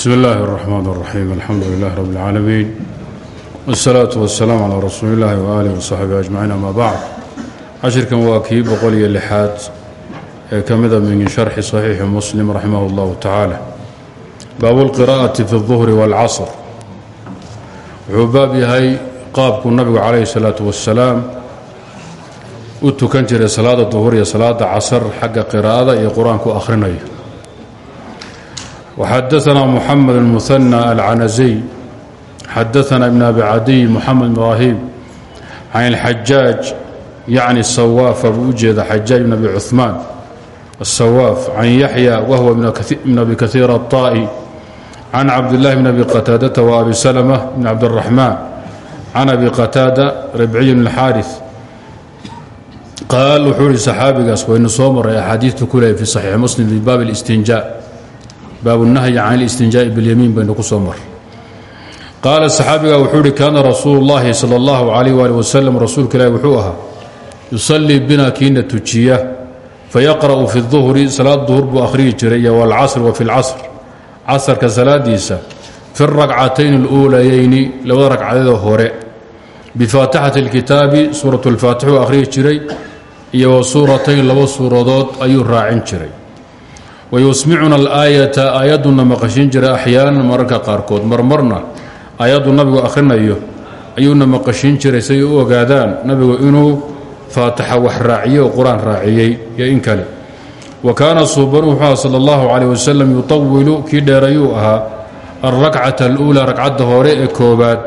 bsmi اllahi الرحmn الرaxيim alxamdu lilah rb اlcaalamiin wالsalaaةu waالsalaam calىa rasuuli اllahi waaalih وsaxbi ajmaciin ama bacd cashirkan waa kii boqol iyo lixaad ee ka mida min sharxi صaxiixi muslim raximah اllahu tacaala baabu اlqira'ati fi الظuhri wاlcasr wuxuu baab yahay qaabkuu nabigu calayhi الsalaaةu wasalaam u tukan jiray salaada duhur iyo salaada casr xagga qiraa'ada iyo qur-aanku akhrinayo وxadثna محمد المثنى العنزي xadثna بن أبي عadي محمد إبراهيم عن الحجاج yعnي الsواف buu u jeeda xajاaج بن أبي cثمان الsواف عن يحيى وهو بن أبي كثير الطائي عن cabدالله بن أبي qتاadة وأبي سلمة بن عبدالرحمن عن أبي qتاadة ربعي بن الxاrث qaal wuxuu hi صxaabigaas waynu soo maray أxaadiiثta ku leey في صحيiح mسلم في bab الاsتinjاء baabu nahyi can اlistinjaaءi biاlyamiin baynu ku soo maray qaala saxaabiga wuxuu ihi kaana rasuulu اllahi salى اllahu عalayh wali waslm rasuulka ilahi wuxuu ahaa yusallii bina kiina tujiya fayaqra'u fi الظuhri salaad duhur buu akhriyi jiray iyo wاlcasr wa fi اlcasr casarka salaadiisa fi اragcatayn اluulayayni labada ragcadeeda hore bifaatixati اlkitaabi suuraة اlfaatix uu akhriyi jiray iyo wa suuratayn laba suuradood ayuu raacin jiray wayusmicuna alaayata aayadduna maqashin jiray axyaanan mararka qaarkood marmarna aayaddu nabigu akhrinayo ayuuna maqashin jiray say u ogaadaan nabigu inuu faataxa wax raaciyey oo qur'aan raaciyey iyo in kale wa kaana suubanu wuxuu aha sala allahu calayh wasalam yutawilu kii dheerayuu ahaa alrakcata aluulaa ragcadda hore ee koobaad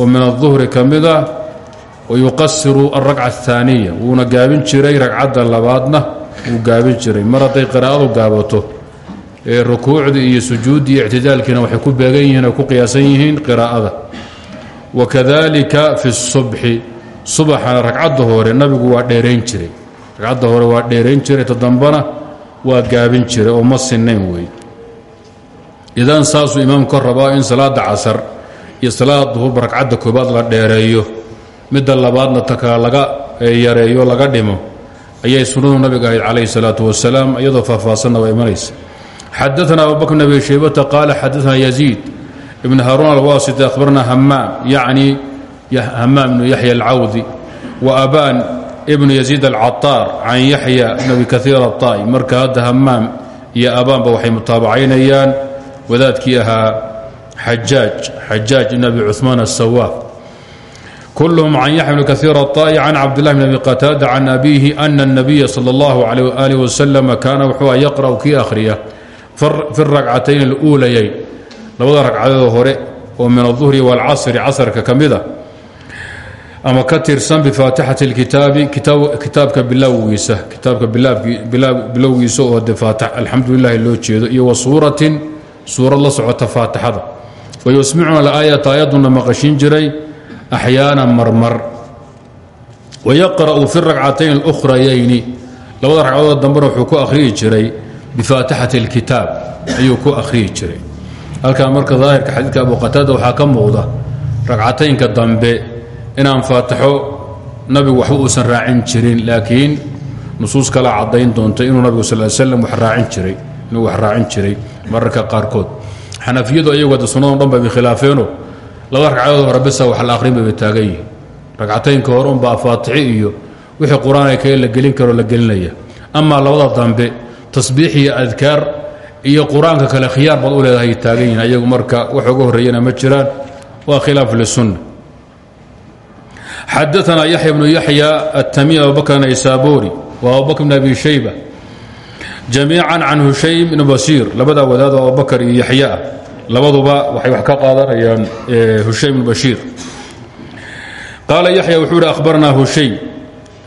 oo min aduhri ka mid wayuqasiru alrakca ahaaniya wuuna gaabin jiray ragcadda labaadna wuu gaabin jiray. Mar hadday qiraa'adu gaabato ee rukuucdii iyo sujuuddii ictidaalkiina waxay ku beegan yihiin oo ku qiyaasan yihiin qiraa'ada. Wakadalika fi subxi subaxana ragcadda hore nabigu waa dheerayn jiray. Ragcadda hore waa dheerayn jiray todambana waa gaabin jiray oo ma sinayn wey. Idan saasuu imaamku ka rabaa in salaada casar iyo salaada duhurba ragcadda koobaad la dheereeyo. Midda labaadna takaa laga yareeyo laga dhimo ayay sunadu nabiga ahayd calayh الsalaaة wasalaam iyadoo faahfaahsanna waa imanaysa xadaثna abubakr bn abi shaybata qaala xadaثna yaziid ibn haruun alwaasiti akhbarna hamaam yacni hamaam ibnu yaxya alcawdi wa abaan ibnu yaziid alcaطaar can yaxya ibn abi kaiir aلطaa'i marka hadda hamaam iyo abaanba waxay mutaabacaynayaan wadaadkii ahaa xajaaj xajaaj ibn abi cuثmaan aلsawaaf kulhm can yaxya bn kaiir aلطaa'i can cabdillahi bn abi qataada can abiihi ana الnabiya salى اllahu عalيh ali waslm kaana wuxuu yaqra'u kii akhriya fi rakcatayn اluulayayn labada ragcadood hore oo min aلظuhri wاlcasri casrka ka mida ama ka tirsan bifaatixati اlkitaabi kitaabka bilowgiisa kitaabka bilowgiisa oo de alxamdu lilahi loo jeedo iyo wa suuratin suurad la socota faatixada wayusmicuna alaayata ayaduna maqashin jiray axyaana marmar wayaqra'u fi rakcatayn اlukhrayayni labada ragcadood dambena wuxuu ku akhriyi jiray bifaatixati اlkitaab ayuu ku akhriyi jiray halkaa marka daahirka xadiidka abu qataada waxaa ka muuqda ragcataynka dambe inaan faatixo nabigu waxba uusan raacin jirin laakiin nusuus kala caddayn doonta inuu nabigu sal slam wax raacin jiray inuu wax raacin jiray mararka qaarkood xanafiyadu ayagu hadda sunnadon dhan bay khilaafeeno labada ragcadood hore bisa wax la akhrin bayba taagan yihiin ragcataynka hore unbaa faatixi iyo wixii qur'aan kale la gelin karoo la gelinaya. Amaa labada dambe tasbiix iyo adkaar iyo qur'aanka kale khiyaar baad u leedahay taagan yihiin ayagu marka wax uga horreeyana ma jiraan. Waa khilaaf lisunna xadaثna yaxya bnu yaxya atamiim abubakr naysaburi wa abubakr bn abi shayba jamiica can hushaym bn basiir labadaa wadaad oo abubakar labaduba waxay wax ka qaadanayaan hushaym bn bashiir qaala yaxya wuxuu yidhi hushaym.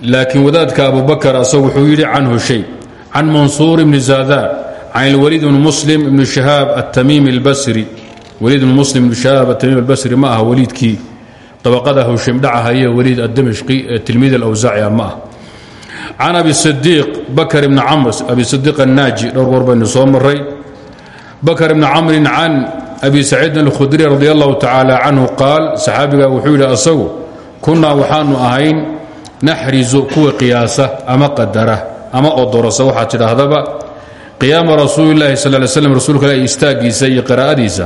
Laakiin wadaadka abubakar asagu wuxuu yidhi can hushaym can mansuur bni zaadaan can اlwaliid bn muslim ibn shahaab atamiimi اlbasri waliid bn muslim ibn shahaab atamiim albasri ma aha waliidkii. Dabaqada hushaym dhacahaye waliid addamishqi ee tilmiid alawsaaci ah ma ah can abi sidiiq bakar ibni camr abi sidiiq annaaji dhowr goor baynu maray bakr bni camrin can abi saciidin alkhudri radi allahu tacaala canhu qaal saxaabiga wuxuu yidhi asagu kunnaa waxaanu ahayn naxrizu kuwa qiyaasa ama qadara ama odorosa. Waxaad tidhaahdaba qiyaama rasuulilaahi sal ly slam rasuulka ilahi istaagiisa iyo qiraa'adiisa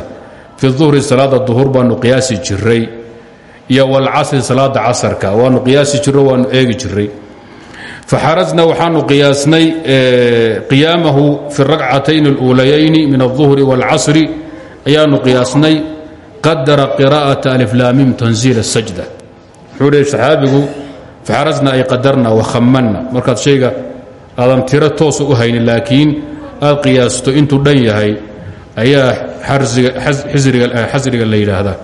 fi duhri salaada duhur baanu qiyaasi jiray iyo walcasri salaada casarka waanu qiyaasi jiro waanu eegi jiray faxarasna waxaanu qiyaasnay qiyaamahu fi rakcatayn اluulayayni min الظuhri wاlcasri ayaanu qiyaasnay qadara qira'aةa aliflaamim tanziil الsajda wuxuu hi saxaabigu faxarasna ay qadarna wakhamanna markaad shayga aadan tiro toosa u haynin laakiin aad qiyaasto intuu dhan yahay ayaa xasriga la yidhaahdaa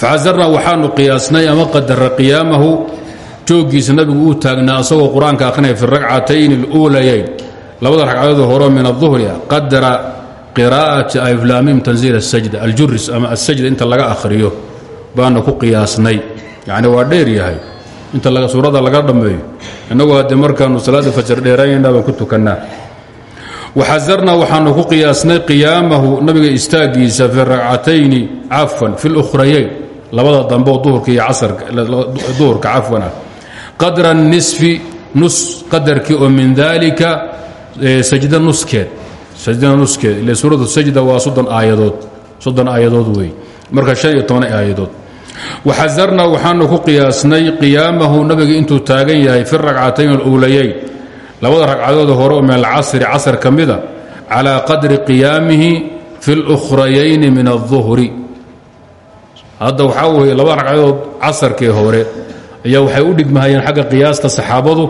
faxasarna waxaanu qiyaasnay ama qadara qiyaamahu jooggiisa nabigu uu taagnaa asagoo qur-aanka akhrinaya fi rakcatayn اluulayayn labada ragcadood horo min aلظuhri qadara qiraa'ati aliflaamim tanziil الsajda aljuris ama asajda inta laga akhriyo baanu ku qiyaasnay yacni waa dheer yahay inta suuradda laga dhammeeyo innagu haddee markaannu salaadda fajar dheeraynayna baan ku tukannaa waxasarna waxaanu ku qiyaasnay qiyaamahu nabiga istaaggiisa fi rakcatayni cafwan fi lukhrayayn labada dambeo duhurka iyo casarduhurka cafwan ah qadra nisfi nus qadarkii oo min daalika sajda nuskeed sajdada nuskeed ile suuratu sajda waa soddon aayadood soddon aayadood wey marka shan iyo toban aayadood waxasarna waxaanu ku qiyaasnay qiyaamahu nabiga intuu taagan yahay fi rakcatayn aluulayayn labada ragcadood hore oo min alcasri casar ka mida calaa qadri qiyaamihi fi اlukhrayayni min الظuhri hadda waxaa weeye labada ragcadood casarkee hore ayaa waxay u dhigmahayeen xagga qiyaasta saxaabadu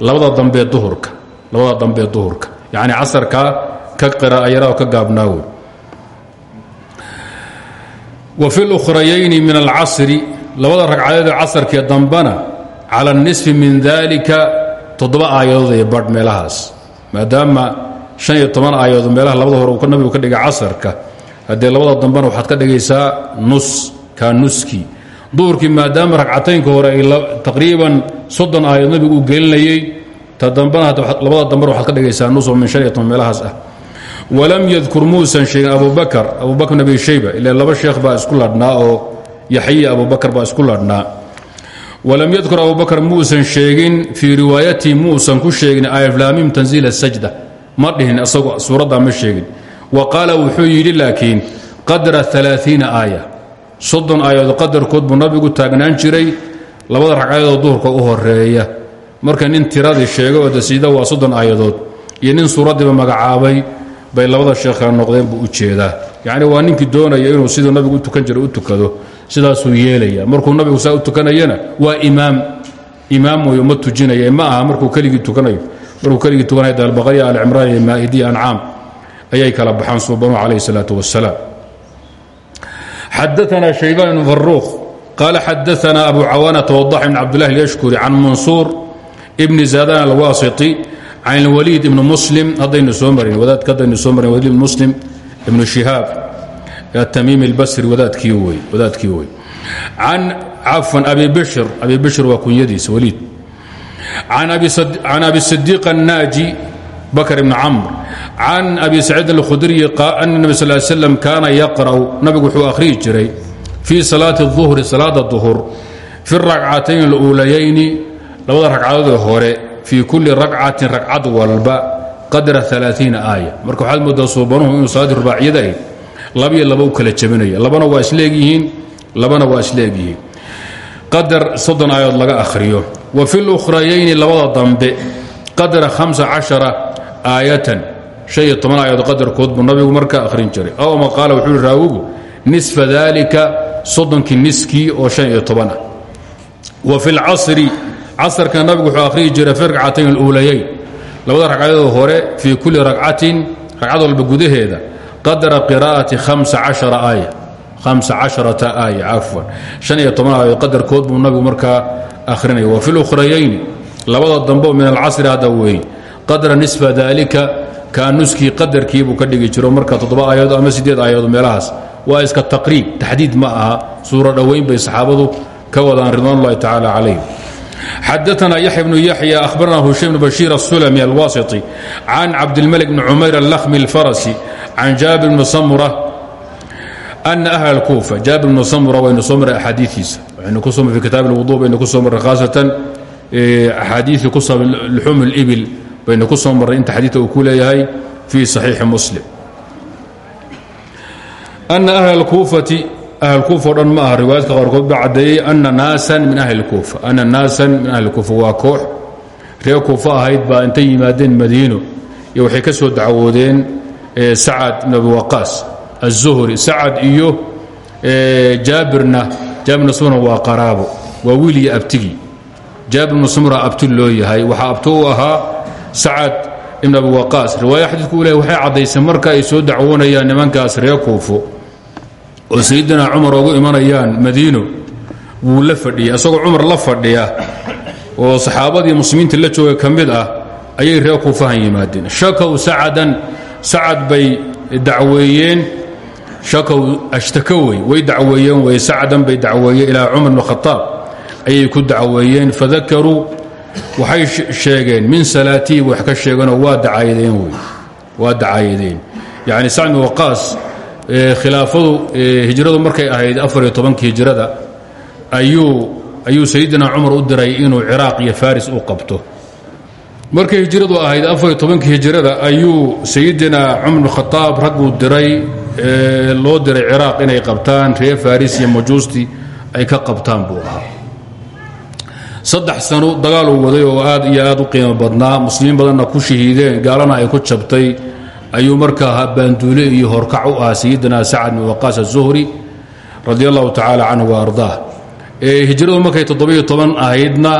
labada dambee duhurka labada dambee duhurka. Yacni casarkaa ka qiraa'ayara oo ka gaabnaawe wa fi اlukhrayayni min alcasri labada ragcadoodee casarkee dambana cala اnisfi min dalika toddoba aayadood iyo badh meelahaas. Maadaama shan iyo toban aayadood meelaha labada hore uu nabigu ka dhigay casarka haddee labada dambena waxaad ka dhigaysaa nus kaa nuskii duhurkii maadaama ragcataynka hore ay taqriiban soddon aayadood nabigu uu gelinayey ta labada dambena waxaad ka dhigaysaa nus oo min shan meelahaas ah. Walam yadkur muusan sheegin abubakar abubakr nabi shayba ilaa laba sheekh baa isku ladhnaa oo yaxyi abubakar baa isku ladhnaa. Walam yadkur abubakr muusan sheegin fii riwaayatihi muusan ku sheegin alflaamim tanziil sajda. Ma dhihin isagu suuraddaa ma sheegin. Wa qaala wuxuu yidhi laakiin qadra alaaiina aaya soddon aayadood qadarkood buu nabigu taagnaan jiray labada ragcadoodoo duhurka u horreeya marka nin tiradii sheegay oo dasiida waa soddon aayadood iyo nin suuraddiiba magacaabay bay labada sheekha noqdeen buu u jeedaa. Yacni waa ninkii doonaya inuu siduu nabigu u tukan jiray u tukado sidaasuu yeelaya markuu nabigu saa u tukanayana waa imaam. Imaam wey uma tujinaya ma aha markuu keligii tukanayo. Markuu keligii tukanaya dalbaqariya alcimraan iyo maa'idiya ancaam ayay kala baxaan suubanu calayh salaatu wasalaam xadaana shaybaan ibn faruuq qaala xadaana abu cawaanata wadax ibn cabdulahi lyashkuri can mansuur ibni zaadaan alwaasiti can ilwaliid ibni muslim haddaynu soo marin wadaadka haddaynu soo marin waliid ibn muslim ibnu shihaab atamiimi albasri wadaadkii wey wadaadkii wey can cafan abi bishr abi bishr waa kunyadiisa waliid can abi sidiiq annaaji bakr ibn camr can abi saciid alkhudriyi ana nebi sal slam kaana yaqra'u nabigu wuxuu akhriyi jiray fii salaati الظuhri salaada duhur fi rakcatayn اluulayayni labada ragcadoodee hore fii kulli rakcatin ragcad walba qadra aaaiina aaya marka waxaad moodaa suubanuhu inuu salaaddii rubaaciyada ahayd labiyo laba u kala jebinaya labana waa isleegyihiin labana waa isleegyihiin qadar soddon aayadood laga akhriyo wa fi lukhrayayni labada dambe qadra hamsa cashara aayatan. Shan iyo toban aayadood qadarkood buu nabigu markaa akhrin jiray. Aw ama qaala wuxuu ihi raawigu nisfa daalika soddonkii niskii oo shan iyo toban ah. Wa fi lcasri casarka nabigu wuxuu akhriyi jiray fi aluulayayn labada ragcadood hore fii kulli ragcatin ragcad walba gudaheeda qadra qiraa'ati hamsa cashara aaya. Hamsa casharata aaya cafwan. Shan iyo toban aayadood qadarkood buu nabigu markaa wa fi lukhrayayni labada dambo min alcasri hadda weeye qadra nisfa daalika kaa nuskii qadarkiibuu ka dhigi jiro marka toddoba aayadood ama sideed aayadood meelahaas. Waa iska taqriib taxdiid ma aha. Suuro dhowayn bay saxaabadu ka wadaan ridwan ullahi tacaala calayh xadaana yaxya bnu yaxya ahbarana hushaym bn bashiir asulami alwasiti can cabdilmalik bni cumayr allakhmi alfarasi can jaabir bni samura ana ahla alkuufa jaabir bnu samura waynu soo maray axaadiiiisa waxaynu ku soo maray fi kitaab alwudu baynu ku soo maray khaasatan axaadiidii ku saabsan luxuum اlibil baynu ku soo marray inta xadiidka uu ku leeyahay fii saxiixi muslim. Ana ahla alkuufati ahlkuufa o dhan ma aha riwaayadka qaarkood baa caddeeyey ana naasan min ahli kuufa. Ana naasan min ahli kuufa waa koox. Reer kuufa ahayd baa intay yimaadeen madiino iyo waxay ka soo dacwoodeen sacad ibn abi waqaas aلzuhri sacad iyo jaabirna jaabirna sumra waa qaraabo waa wiil iyo abtigii jaabir ibnu sumra abti loo yahay sacad ibn abi waqaas. Riwaaya xadiidku leh waxay caddaysay marka ay soo dacwoonayaan nimankaas reer kuufo oo sayidina cumar ogu imanayaan madiino. Wuu la fadhiyay asagoo cumar la fadhiya oo saxaabadii muslimiinta la jooga ka mid ah ayay reer kuufahan yimaadeen. Shakow sacadan sacad bay dacweeyeen. Shakow ashtakowey way dacweeyeen way sacdan bay dacweeyeen. Ilaa cumar bn khataab ayay ku dacweeyeen. Fadakaruu waxay sheegeen min salaatii wax ka sheegeenoo waa dacaayadeen wey. Waa dacaayadeen. Yacni sacd bin waqaas khilaafadu hijradu markay ahayd afar iyo hijrada ayuu ayuu sayidina cumar u diray inuu ciraaq iyo faris u qabto. Markay hijradu ahayd afar iyo tobankii hijrada ayuu sayidina cumar khataab ragguu diray loo diray ciraaq inay qabtaan reer faris iyo majuusti ay ka qabtaan buu ahaa saddex sano dagaaluu waday oo aad iyo aad u qiimo badnaa. Muslimiin badanna ku shahiideen gaalana ay ku jabtay. Ayuu markaa baanduule iyo horkac u ahaa sayidina sacad bin waqaas aلzuhri radi allahu tacaala canhu wa ardaah. Hijradu markay toddobiyo toban ahaydna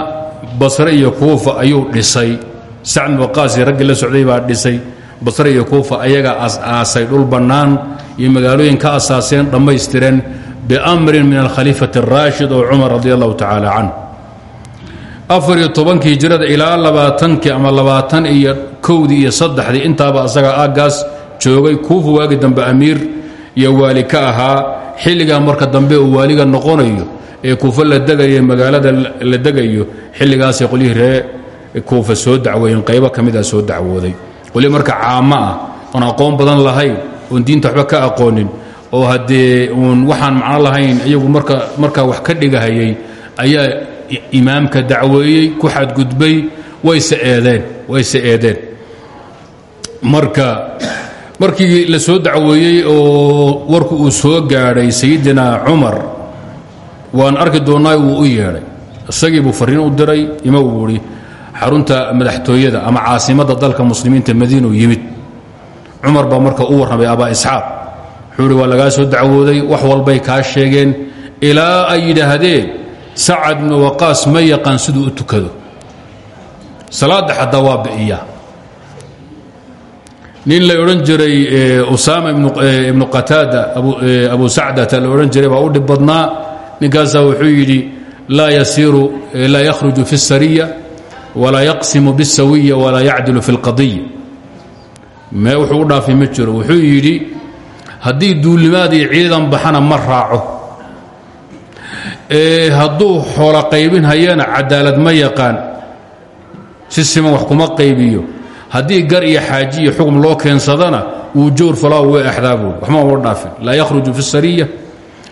basre iyo kuufa ayuu dhisay. Sacd bin waqaas iyo raggii baa dhisay. Basre iyo kuufa ayagaa as-aasay dhul bannaan iyo magaalooyin ka asaaseen dhammaystireen biamrin min alkhaliifati اraashid oo cumar radi allahu tacaala canh afar iyo tobankii hijrada ilaa labaatankii ama labaatan iyo kowdii iyo saddexdii intaaba asaga aaggaas joogay kuufa waagi dambe amiir iyo waali ka ahaa. Xilligaa marka dambe uu waaliga noqonayo ee kuufa la degayo magaalada la degayo xilligaasay qolyihii ree kuufa soo dacweeyeen qaybo ka mida soo dacwooday. Qolyi marka caamo ah oon aqoon badan lahayn oon diinta waxba ka aqoonin oo haddee uun waxaan macno lahayn iyagu marka markaa wax ka dhigahayay ayaa imaamka dacweeyey ku xadgudbay wayse eedeen wayse eedeen. Marka markii la soo dacweeyey oo warku uu soo gaadhay sayidina cumar waan arki doonnaa wuu u yeedhay. Isagii buu farriin u diray ima uu xarunta madaxtooyada ama caasimadda dalka muslimiinta madiinuu yimid. Cumar baa marka u warramay abaa isxaaq. Wuxuu waa lagaa soo dacwooday wax walbay kaa sheegeen ilaa ay yidhaahdeen sacad bnu waqaas ma yaqaan siduu u tukado salaadda xataa waa bi'iya nin la odhan jiray usaama ibnu qataada abu sacdata la odhan jiray baa u dhib badnaa ninkaasaa wuxuu yidhi laa yasiiru laa yakhruju fi الsariya walaa yaqsimu bالsawiya walaa yacdilu fi اlqadiya mee wuxuu u dhaafay ma jiro wuxuu yidhi haddii duulimaad iyo ciidan baxana ma raaco hadduu xoola qaybin hayana cadaalad ma yaqaan si siman wax kuma qaybiyo. Haddii gar iyo xaaji iyo xukm loo keensadana uu joor falaaw way axdaaboon waxma uma dhaafin. Laa yakhruju fi sariya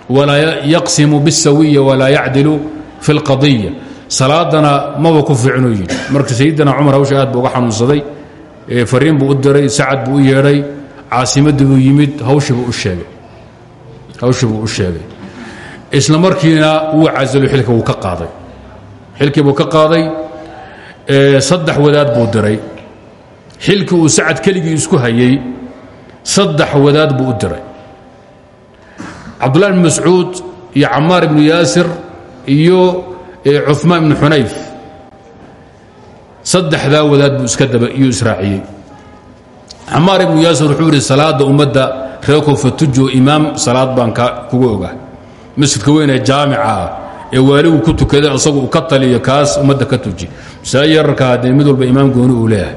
walaa yaqsimu biاsawiya walaa yacdilu fi اlqadiya salaadana maba ku fiicnu yidhi. Marka sayidina cumar hawsha aad buu uga xanuunsaday fariin buu u diray sacad buu u yeedhay caasimaddii buu yimid hawshii buu u sheegay isla markiina wuu casilo xilka wuu ka qaaday. Xilkii buu ka qaaday saddex wadaad buu diray. Xilkii uu sacad keligii isku hayay saddex wadaad buu u diray. Cabdullahi bn mascuud iyo camaar ibnu yaasir iyo cumaan ibnu xunayf saddexdaa wadaad buu iska daba iyuu israaciyey. Camaar ibnu yaasir wuxuu yidhi salaadda ummadda reer koonfa tujo imaam salaad baan kuga ogaa masjidka weyn ee jaamica ah ee waaligu ku tukada isagu ka taliyo kaas ummadda ka tuji. Masaajid yararka walba imaam gooni uu leeyahay.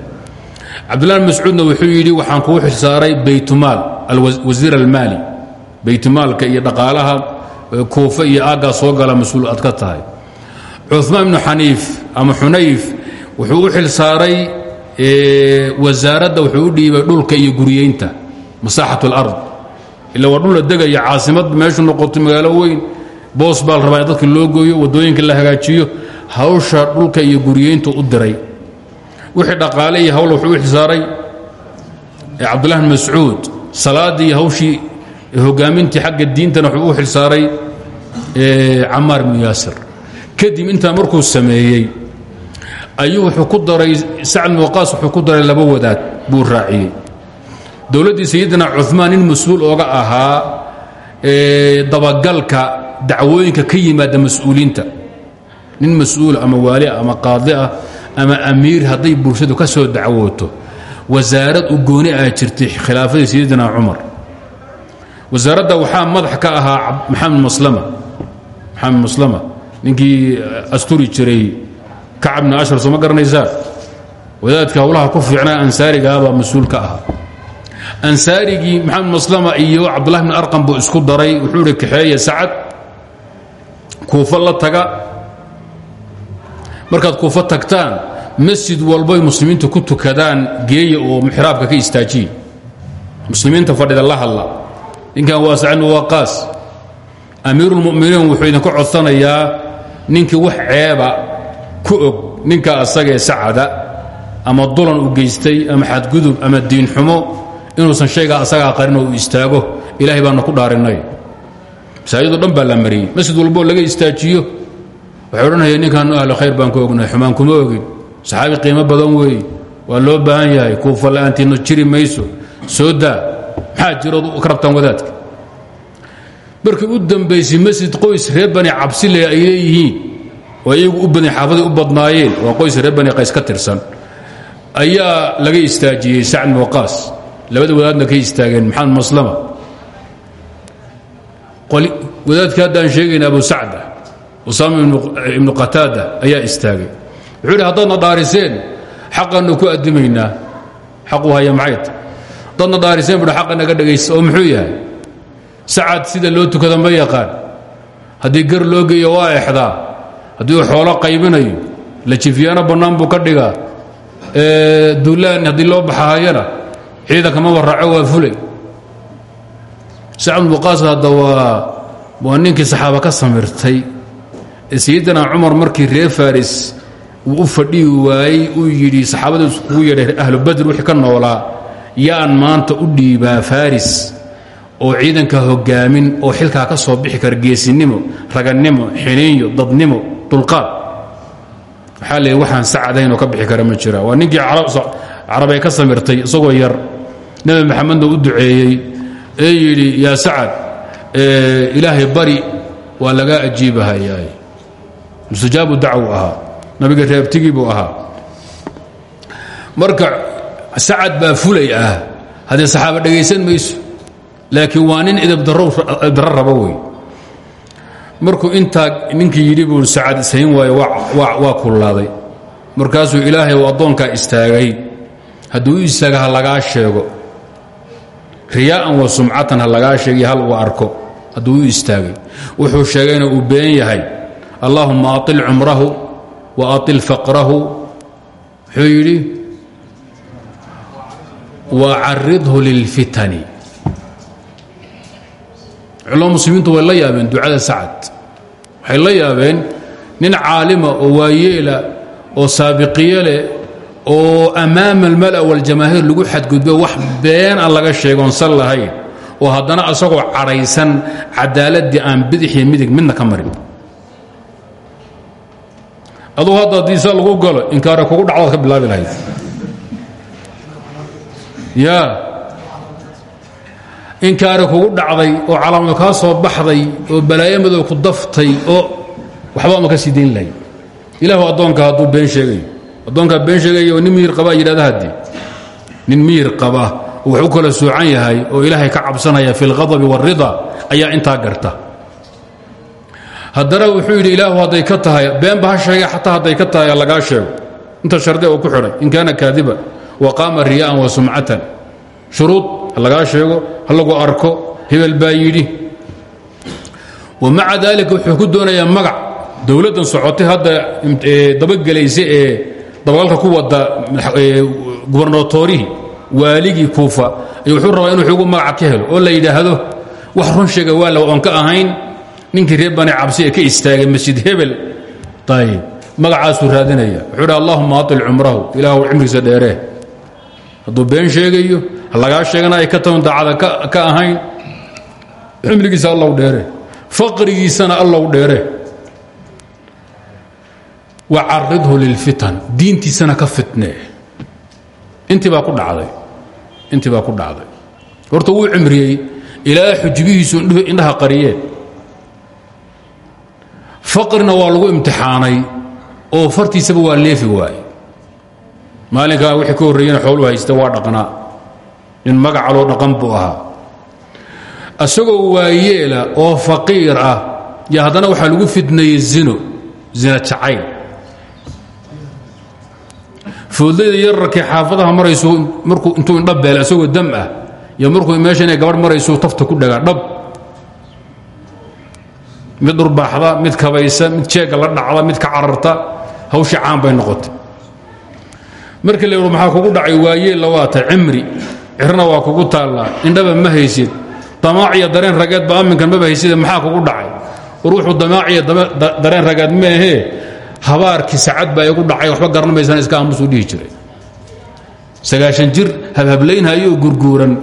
Cabdullahi bn wuxuu yidhi waxaan kuu xilsaaray baytumaal wasiir almaali. Baytumaalka iyo dhaqaalaha kuufa iyo aaggaa soo gala mas'uul ka tahay. Cumaan ibnu xaniif ama xunayf wuxuu u xil saaray wasaaradda wuxuu dhiibay dhulka iyo guryeynta masaaxat اlard ila waa degaya caasimad meeshu noqoto magaalo weyn. Boos baa la dadka loo gooyo waddooyinka la hagaajiyo hawsha dhulka iyo guryeynta u diray. Wixii dhaqaale iyo hawl wuxuu u xilsaaray cabdullahi bn mascuud salaaddii iyo hawshii xagga diintana wuxuu u xilsaaray camaar ibnu yaasir. Kadib intaa markuu sameeyey ayuu wuxuu ku daray sacd bn waqaas wuxuu ku daray laba wadaad buu raaciyey dowladdii sayidina cumaan nin mas'uul ooga ahaa dabagalka dacwooyinka ka yimaada mas'uuliinta nin mas'uul ama waali ah ama qaadi ah ama amiir hadday bulshadu ka soo dacwooto wasaarad u gooni ah jirtay khilaafadii sayidina cumar. Wasaaradda waxaa madax ka ahaa maxamed maslama. Maxamed maslama ninkii asturi jiray kacab bni ashar soo ma garanaysaa wadaadka howlaha ku fiicnaa ansaarigaabaa mas'uul ka ahaa ansaarigii maxamed maslama iyo cabdullahi bn arqam buu isku daray. Wuxuu ihi kaxeeya sacad. Kuufo la taga. Markaad kuufo tagtaan masjid walboy muslimiintu ku tukadaan geeya oo mixraabka ka istaajiye muslimiinta fadhida la hadla. Ninkan waa sacad bn waqaas amiiruulmuminiin wuxuu idinka codsanayaa ninkii wax ceeba ku og ninka asagee sacada. Ama dulan u geystay ama xadgudub ama diinxumo inuusan shaygaa asagaa qarin oo u istaago ilaahay baana ku dhaarinay masaajidoo dhan baa la mariyey. Masjid walboo laga istaajiyo. Waxay odhanaya ninkaanu ahlu khayr baan ku ognahay xumaan kuma ogin. Saxaabi qiimo badan weeye waa loo baahan yahay. Kuufa la'aantiinno jiri mayso. Soo daa. Maxaa jirood wadaadka? Markii u dambaysay masjid qoys reer bani cabsile ay leeyihiin oo iyagu u badan xaafaday u badnaayeen. Waa qoys reer bani qays ka tirsan. Ayaa laga istaajiyey sacd bn waqaas labada wadaadna ka istaageen maxamed maslama? Wadaadkii haddaan sheegayna abu sacda usaama ibnu qataada ayaa istaagay. Wuxuu idhi haddaadna dhaariseen ku addimaynaa. Xaqu haya maxayt haddaadna dhaariseen buhi xaqa naga dhegaysa oo muxuu yahay? Sacad sida loo tukada ma yaqaan. Haddii gar loo geeyo waa exdaa haddii xoolo qaybinayo la jifiyaano bannaan buu ka dhigaa. Duulaan haddii loo baxahayana ciidanka ma waraaco waa fulay sacad buqaas hadda waa waa ninkii saxaaba ka samirtay. Sayidina cumar markii reer faris uu u fadhihi waayey uu yidhi saxaabada iskugu yeedhay ahlu badr wixii ka noolaa yaan maanta u dhiibaa faris oo ciidanka hogaamin oo xilkaa ka soo bixi kara geesinimo ragannimo xiniinyo dadnimo dulqaad. Waxaa leey waxaan sacadaynoo ka bixi kara ma jira. Waa ninkii carabay ka samirtay isagoo yar nebi maxamedna u duceeyey ee yidhi yaa sacad ilaahay bari waa lagaa ajiibahayaay. Mustajaabu dacwu ahaa nabiga reebtigii buu ahaa. Marka sacad baa fulay ah haddee saxaaba dhegaysan mayso laakiin waa nin idabdaro raba wey. Markuu intaa ninkii yidhi buu sacad ishayn waayo waa kullaaday. Markaasuu ilaahay uu addoonkaa istaagay. Hadduu u istaaga lagaa sheego riyaa'an wa sumcatan ha lagaa sheegay hal uu arko hadduu u istaagay. Wuxuu sheegayna uu been yahay allaahumma aطil cumrahu wa aطil faqrahu. Wuxuu yidhi wa caridhu lilfitani. Culama muslimiintu way la yaabeen ducada sacad. Waxay la yaabeen nin caalima oo waayeela oo saabiqiye leh oo ammaama almala waljamaahiir lagu xadgudbo wax been a laga sheegoon sal lahayn oo haddana asagoo cadhaysan cadaaladii aan bidix iyo midig midna ka marin. Adugu hadda diisa lagu galo inkaare kugu dhacdaad ka bilaabi lahayd. Ya. Inkaare kugu dhacday oo calaamado kaa soo baxday oo balaayo madow ku daftay oo waxba ma ka sii dayn lahayd ilaahu addoonka hadduu been sheegayo addoonkaa been sheegaya oo nin miyir qabaa yidhahda nin miyir qaba wax u kala soocan yahay oo ilaahay ka cabsanaya fi اlghadabi wاlrida ayaa intaa garta. Haddana wuxuu yidhi ilaahu hadday ka tahay beenba ha sheega xataa hadday ka tahay lagaa sheego inta shardi oo ku xidhay in kaana kaadiba wa qaama riya'an wa sumcatan. Shuruud ha sheego ha lagu arko hebel baa yidhi. Wa maca daalika wuxuu ku doonayaa magac. Dowladdan socotay hadda dabagelaysa ee dabagalka ku wada gubernatorihii waaligii kuufa ayuu wuxuu rabaa inuu xugu magaca ka helo oo la yidhaahdo wax run sheega waa la oon ka ahayn ninkii reer bani cabsi ee ka istaagay masjid hebel. Ayb magacaasuu raadinaya wuxuu dhi allahuma aطil cumrahu ilaah cimrigiisa dheeree hadduu been sheegayo lagaa sheegana ay ka tagon daacada ka ahayn cimrigiisa allow dheere faqrigiisana allow dheere wacaridhu lilfitan diintiisana ka fitnee intii baa ku dhacday intii baa ku dhacday horta wuu cimriyey ilaa xujubihiisu indhaha qariyeen faqrina waa lagu imtixaanay oo fartiisaba waa leefi waaye maalinkaa wixii ka horreeyena xooluu haysta waa dhaqnaa nin magacaloo dhaqan buu ahaa isagoo waayeela oo faqiir ah yo haddana waxaa lagu fidneeyey zino zina jacayl foodlayda yararkii xaafadaha maraysu markuu intuu indha beel isagoo dam ah iyo markuu meesha inay gabadh maraysu tafta ku dhagaa dhab. Mid dhurbaaxda mid kabaysa mid jeegga la dhacda mid ka cararta hawshii caan bay noqotay. Markii la maxaa kugu dhacay waayeella waata cimri. Cirna waa kugu taallaa. Indhaba ma haysid. Damaaciya dareen rageed ba amminkan maba hayside maxaa kugu dhacay? Ruuxu damaaciya dareen rageed meehee habaarkii sacad baa igu dhacay waxba garanamaysan iska aamusuu dhihi jiray. Sagaashan jir habhablaynhayoo gurguuran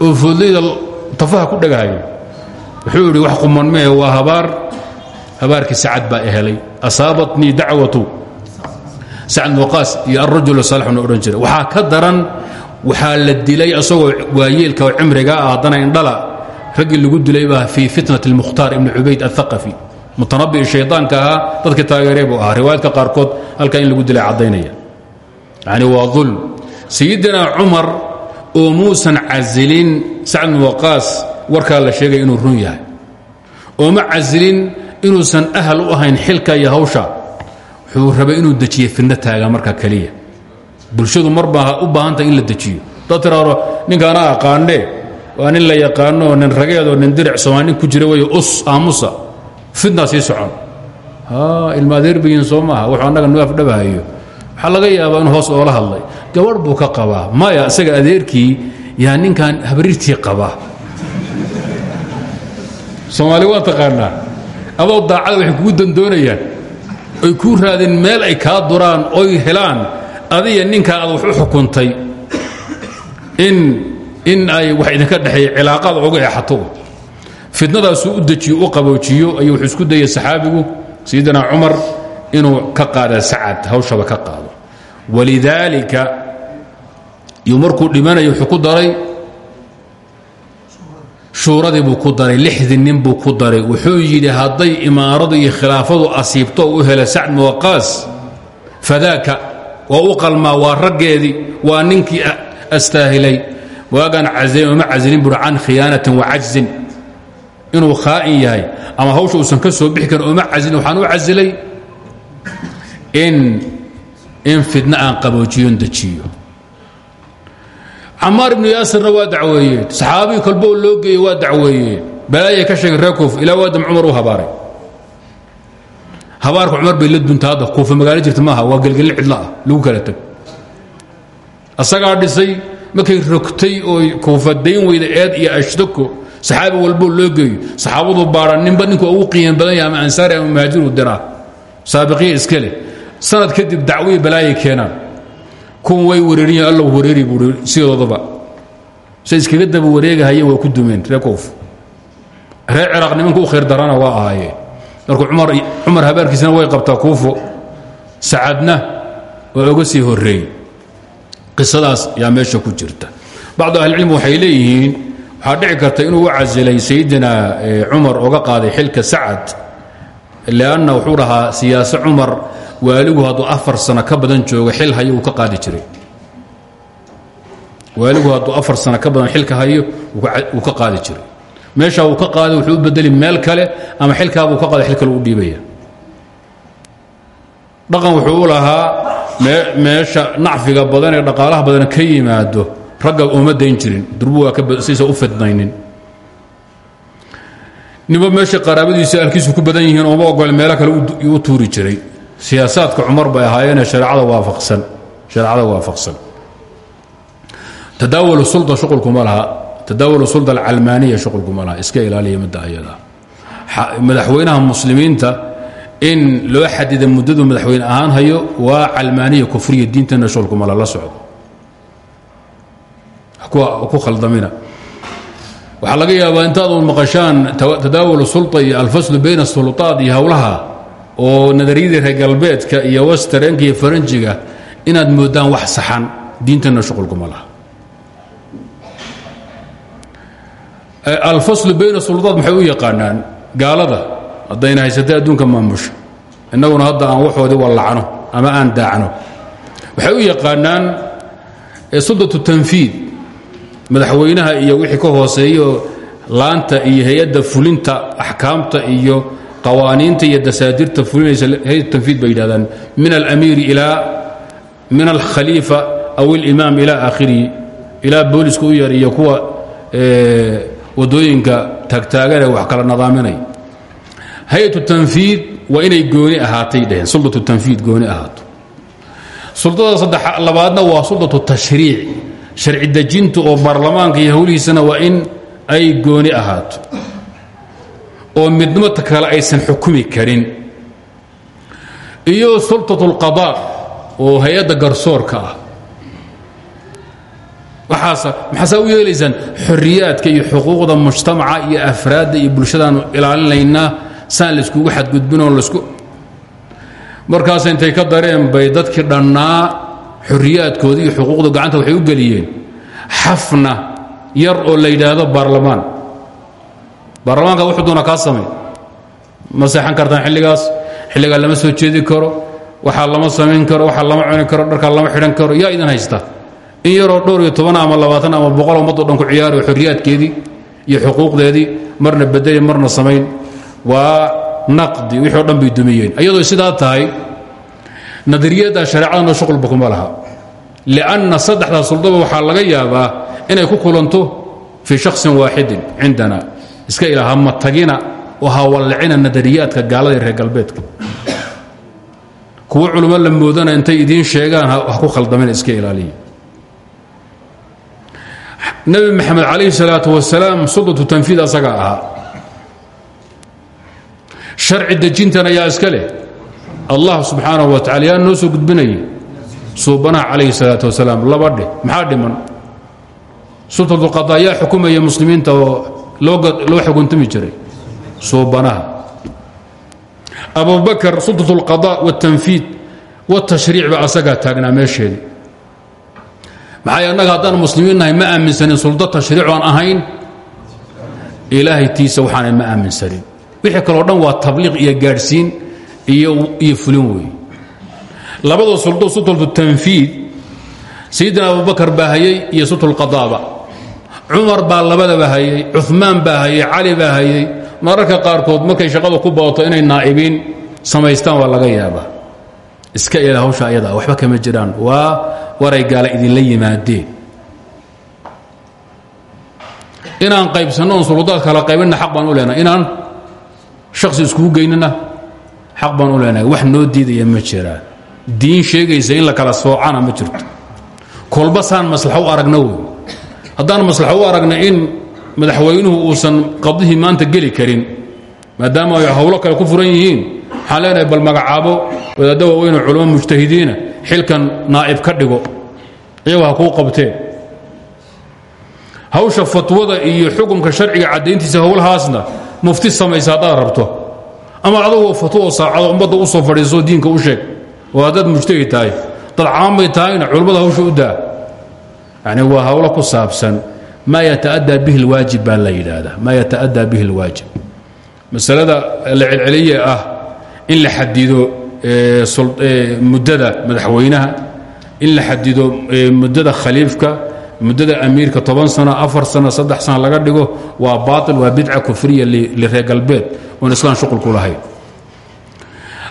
oo foodlayda tafaha ku dhagahayo wuxuu wax quman mehe waa habaar. Habaarkii sacad baa helay asaabatnii dacwatu. Sacad waqaas iyo alrajul saalixuna odhan jiray. Waxaa ka daran waxaa la dilay asagoo waayeelka oo cimriga ah haddana lagu dilay baa fii fitnat اlmukhtaar ibni cubayd aلthaqafi mutanabi shaydaanka ahaa dadkii taageeree buu riwaayadka qaarkood halkaa in lagu dilay caddaynaya. Yani waa ulm sayidina cumar oo muusan casilin sacd bn waqaas la sheegaya inuu run yahay. Oo ma casilin inuusan ahal u ahayn xilka iyo hawsha. Wuxuu rabay inuu dejiye fidno taaga marka keliya bulshadu mar baa u baahantah in la dejiyo. Dad ninkaana aqaanee? Waa nin la yaqaano nin rageedoo nin diric soomaali nin ku jira wey us aamusa fidnaa sii socon. Ilma adeer bayin soo maaha. Wuxuu annaga nu afdhabahayo waxaa laga yaabaa inuu hoos oola hadlay. Gabadh buu ka qabaa. Maya isaga adeerkii yaa ninkan habriirtii qabaa soomaali waa taqaanaa. Adoo daacada waxay kugu dandoonayaan. Oy kuu raadeen meel ay kaa duraan oy helaan. Adiga ninkaa aad wax u xukuntay in in ay wax idinka dhexeeya cilaaqaada oga exato fitnadaasuu u dejiyo u qaboojiyo ayuu wuxuu isku saxaabigu sayidina cumar inuu ka qaada sacad hawshaba ka qaado. Walidaalika yuu markuu ku daray shuuradii buu ku daray lixdii nin buu ku daray. Wuxuu yidhi hadday imaaradu iyo khilaafadu asiibto u hela sacd muwaqaas fadaaka waa u qalmaa waa raggeedii waa ninkii astaahilay waagaan casilin oma casilin buuri can khiyaanatin wa cajzin inuu khaa'in yahay ama hawsha uusan ka soo bixi karin oma casilin waxaan u casilay in in fidno aan qaboojiyon dejiyo camaar ibnu yaasirna waa dacweeyeen saxaabii kolboo loo geeyey waa dacweeyeen balaayay ka sheegeen reer kuuf ilaa waadam cumar u habaaray. Habaarka cumar bay la dunta hadda. Kuufa magaalo jirta maaha. Waa gelgelin cidlo ah. Lagu kala teg asagaa dhisay markay rogtay oo kuufa dayn weyda eed iyo ashtako saxaabi walboo loo geeyo. Saxaabadu baara ninba ninku ugu qiiman badan yahay ama ama muhaajiru diraa. Saabiqiya iska leh. Sanad kadib dacwii balaayay keenaan. Kuwan way wareeriyen alla wareeri buui sidoodaba. Say iskaga daba wareegahayeen waa ku dumeen reer koof. Reer ciraaq darana waa ahaayeen markuu cumar habaarkiisana way qabtaa kuufo. Sacadna waa oga sii horeey qisadaas yaa meesha ku jirta. Bacdu ahlicilmi waxay leeyihiin waxaa dhici karta inuu u casilay sayidina cumar oga qaaday xilka sacad lanna wuxuu dhahaa siyaase cumar waaligu hadduu afar sano ka badan joogo xil hayo uu ka qaadi jiray. Waaligu hadduu afar sano ka badan xilka hayo uu ka qaadi jiray. Meeshaa uu ka qaaday wuxuu u bedeli meel kale ama xilkaabuu ka qaaday xil kale dhiibaya dhaqan wuxuu lahaa meesha nacfiga badan ee dhaqaalaha badan ka yimaado ragga uma dayn jirin durbu waa kasiisa u fidnaynin. Ninba meesha qaraabadiisa alkiisu ku badan yihiin ooma ogole meelo kale u tuuri jiray. Siyaasaadka cumar bay ahaayeenee hareecada waafaqsan shareecada waafaqsan. Tadaawul sulda shuqulkuma laha tadaawul sulda alcalmaaniya shuqulkuma laha iska ilaaliya midda madaxweynaha muslimiinta in loo xadida muddadu madaxweyne ahaan hayo waa calmaaniya kufriya diintana shoolkumala la socdo ku khaldamina. Waxaa laga yaabaa intaad u maqashaan tadaawul sula iyo alfaslu bayn asulaad iyo howlaha oo nadariyadii reer galbeedka iyo wastareenka iyo faranjiga inaad moodaan wax saxan diintana shuqulkuma laha. E, alfaslu bayn suldaad maxay u yaqaanaan? Gaalada haddayna haysatay adduunka maamusha. Innaguna hadda aan waxoodii wallacno ama aan daacno. Waxay u yaqaanaan e, suldat tanfiid madaxweynaha iyo wixii ka hooseeyo laanta iyo hay'adda fulinta axkaamta iyo qawaaniinta iyo dasaadirta fulinaysa hay tanfiid bay yidhahdaan. Min alamiiri ilaa min alkhaliifa aw اlimaam ilaa aakhirihi ilaa boolisku u yar iyo kuwa waddooyinka taagtaagan ee wax kala nadaaminaya hay'atu tanfiid waa inay gooni ahaatay dheheen suldatu tanfiid gooni ahaato. Suldada labaadna waa suldatu tashriic sharci dejinta oo baarlamaanka iyo howlihiisana waa in ay gooni ahaato oo midnimota kale aysan xukumi karin iyo sulطaة اlqaضاء oo hay-adda garsoorka ah waxaasa maxaasaa u yeelaysaan xoriyaadka iyo xuquuqda mujtamaca iyo afraadda iyo bulshadaanu ilaalinaynaa saan layskugu xadgudbinoo lasku markaas intay ka dareen bay dadkii dhannaa xoriyaadkoodii iyo xuquuqda gacanta waxay u geliyeen xafna yar oo la yidhaahdo baarlamaan. Baarlamaanka wuxuu doona kaa samay. Ma seexan kartaan xilligaas? Xilligaa lama soo jeedi karo waxaa lama samayn karo waxaa lama cuni karo dharkaa lama xidhan karo. Yaa idin haysta? In yaroo dhowr iyo toban ama labaatan ama boqol ummaddo dhan ku ciyaarayo xorriyaadkeedii iyo xuquuqdeedii marna bedeli marna samayn. Waa naqdi wixii dhan bay dumiyeen. Iyadoo sidaa tahay nadariyadda shareecadana shuqulba kuma laha lianna saddexdaa suldaba waxaa laga yaabaa inay ku kulanto fii shaksin waaxidin cindana iska ilaa hama tagina oo hawallicina nadariyaadka gaalada reer galbeedka kuwo culummo la moodana intay idiin sheegaan ha ku khaldamina iska ilaaliya nebi maxamed calayhi salaatu wasalaam suldatu tanfiid asagaa sharci dejintana yaa iska allah subxaanahu wa tacala yaa noo soo gudbinayay. Suubanaha calayhi salaatu wasalaam laba dheh maxaa dhiman? Sultanulqadaa yaa xukumaya muslimiinta oo loo xukuntami jiray. Suubanaha abubakar sultat ulqadaa waltanfiid waltashriic baa asagaa taagnaa meesheedii maxaa annaga haddaan muslimiin nahay ma aaminsanin suldo tashriic aan ahayn? Ilaahay tiisa waxaanay ma aaminsanin wixii kaleo dhan waa tabliiq iyo gaadhsiin iyo fulin weeye labada suldo sultatu tanfiid sayidina abubakar baa hayey iyo sultu lqadaaba cumar baa labadaba hayey cumaan baa hayey cali baa hayey mararka qaarkood markay shaqada ku badato inay naa'ibiin samaystaan waa laga yaabaa. Iska ila hawsha ayada waxba kama jiraan. Waa waray gaala idinla yimaadeen. Inaan qaybsanno on suldaad kala qaybinna xaq baan u leenahay inaan shaksi iskugu geynina xaq baan u leenahay wax noo diidaya ma jiraan diin sheegaysa in la kala soocana ma jirto. Kolba saan maslaxo u aragna wey haddaan maslaxo u aragna in madaxweynuhu uusan qadihii maanta geli karin maadaama ay hawlo kale ku furan yihiin. Waxaan leenahay bal magacaabo wadaadda waaweynoo culamo mujtahidiina xilkan naa'ib ka dhigo iyagu ha kuu qabteen. Hawsha fatwada iyo xukunka sharciga caddayntiisa howlahaasna mufti samaysa haddaad rabto ama adagoo fatwo saacado ummadda u soo fadhiiso diinka u sheeg. Oo haddaad mujtahid tahay. Dad caamay tahayna culummada hawsha u daa. Yani waa hawlo ku saabsan ma yata'adaa bihi اlwaajib baa la yidhaahdaa. Ma yata'adaa bihi اlwaajib masalada la celceliye ah in la xadido muddada madaxweynaha in la xadido muddada khaliifka muddada amiirka toban sano afar sano saddex sano laga dhigo waa baail waa bidca kufriya lireer galbeed. Oon islaan shuqul ku lahayn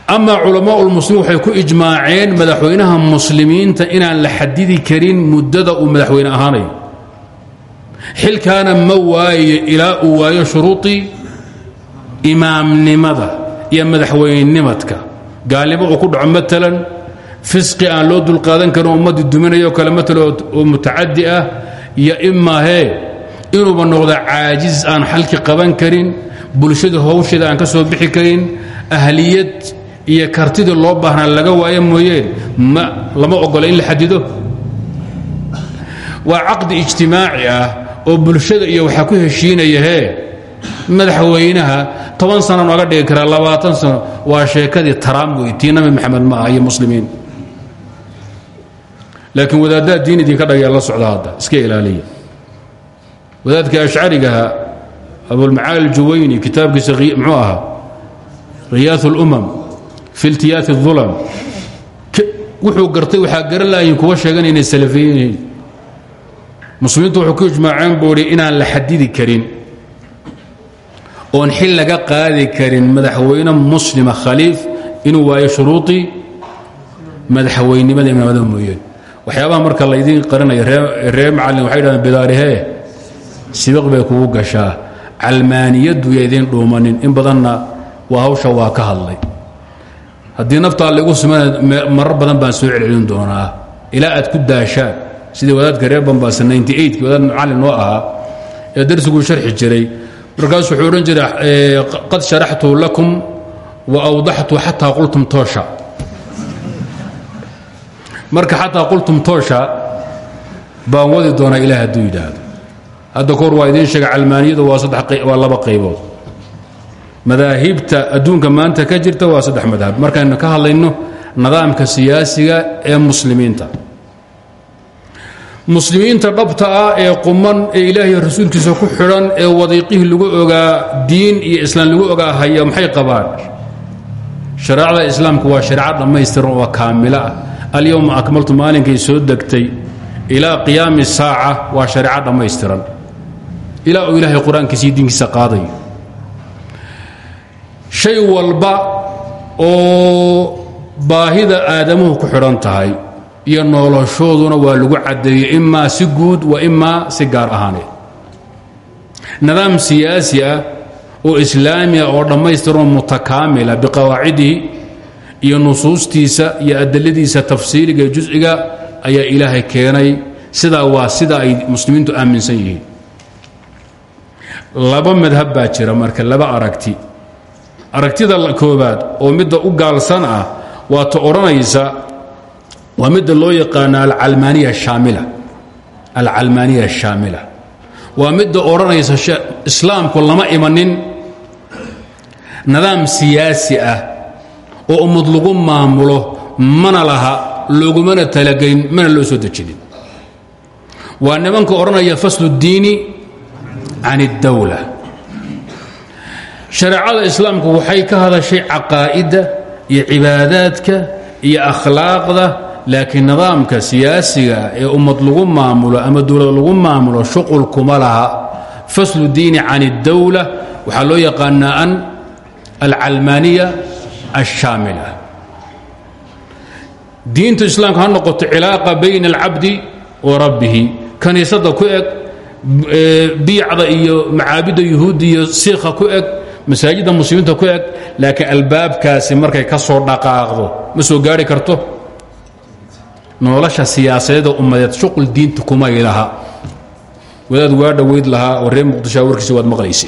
ama culamaa lmuslimiin waxay ku ijmaaceen madaxweynaha muslimiinta inaan la xadidi karin muddada uu madaxweyne ahaanayo. Xilkaana ma waayo ilaa uu waayo shuruudii imaamnimada iyo madaxweynenimadka gaalnimo uu ku dhaco maalan fisqi aan loo dulqaadan karin ummaddii duminayo kale maala oo mutacadi ah iyo imaahee inuuba noqda caajiz aan xalki qaban karin bulshada hawsheeda aan ka soo bixi karin ahliyad iyo kartidii loo baahnaa laga waayo mooyeen ma lama ogola in la xadido waa caqdi ijtimaaci ah oo bulshada iyo waxaa ku heshiinaya hee madaxweynaha toban sana nooga dhigi karaa labaatan sano waa sheekadii taraam wey tii nabi maxamed ma ah iyo muslimiin laakiin wadaaddaa diin idinka dhagaya la socda hadda iska ilaaliya wadaadka ashcarigaha abulmacaali aljuwayni kitaabkiisa muxuu ahaa riyaat اlumam fi iltiyaati الظulam wuxuu gartay waxaa garan lahayin kuwa sheegan inay salafiyin yihiin muslimiintu wuxuu ku ijmaaceen buu idhi inaan la xadidi karin oon xil laga qaadi karin madaxweyne muslima khaliif inuu waayo shuruudii madaxweynimada imaamada mooyeen waxyaabaha marka laydiin qarinaya reer macallin waxay dhahdeen bidaarihee sibiq bay kugu gashaa. Calmaaniyaddu ya idiin dhuumanin. In badanna waa hawsha waa ka hadlay. Haddii naftaa laigu sumana marar badan baan soo celcelin doonaa. Ilaa aad ku daashaan sidii wadaadka reer bambaasa ki wadaad macallin oo ahaa ee darsiguu sharxi jiray. Markaasuu wuxuu odhan jiray qad sharaxtu lakum wa awdaxtu xataa qultum toosha marka xataa qultum toosha baan wadi doonaa ilaah hadduu yidhaahdo. Hadda kahor waa idiin sheega calmaaniyadu waa laba qaybood. Madaahibta adduunka maanta ka jirta waa saddex madhab markaynu ka hadlayno nidaamka siyaasiga ee muslimiinta. Muslimiinta dhabta ah ee quman ee ilaahay rasuulkiisa ku xidhan ee wadiiqihii lagu ogaa diin iyo islaam lagu ogaa haya maxay qabaan? Shareecada islaamku waa shareeco dhammaystiran oo kaamilo ah alyowma akmaltu maalinkay soo degtay ilaa qiyaami saaca waa shareeco dhammaystiran. Ilaa uu ilaahay qur'aankiisa iyo diinkiisa qaadayo. Shay walba oo baahida aadamuhu ku xidhan tahay iyo noloshooduna waa lagu caddeeyey imaa si guud wa imaa si gaar ahaaneed nidaam siyaasi ah oo islaami ah oo dhammaystiranoo mutakaamila biqawaacidihi iyo nusuustiisa iyo adiladiisa tafsiiliga iyo jusciga ayaa ilaahay keenay. Sidaa waa sida ay muslimiintu aaminsan yihiin. Laba madhab baa jira marka laba aragti. Aragtida koobaad oo midda u gaalsan ah waa ta odhanaysa waa midda loo yaqaano alcalmaaniya shaamila. Alcalmaaniya ashaamila waa midda odhanaysa islaamku lama imanin. Nidaam siyaasi ah oo ummad lagu maamulo mana laha loogumana talagelin mana loo soo dejinin waa nimanka odhanaya faslu اddiini can اddawla shareecada islaamku waxay ka hadashay caqaa'idda iyo cibaadaadka iyo akhlaaqda laakiin nidaamka siyaasiga ee ummad lagu maamulo ama dowlad lagu maamulo shuqul kuma laha faslu diini can اddawla waxaa loo yaqaanaa an alcalmaaniya alshaamila diinta islaamka ha noqoto cilaaqa bayna alcabdi wa rabbihi kaniisada ku eg biicda iyo macaabidda yuhuudda iyo siikha ku eg masaajidda muslimiinta ku eg laakiin albaabkaasi markay ka soo dhaqaaqdo ma soo gaari karto nolosha siyaasadeeda ummadeed shuqul diinta kumay laha wadaad waa dhowayd lahaa oo reer muqdishoa warkiisa waad maqlayse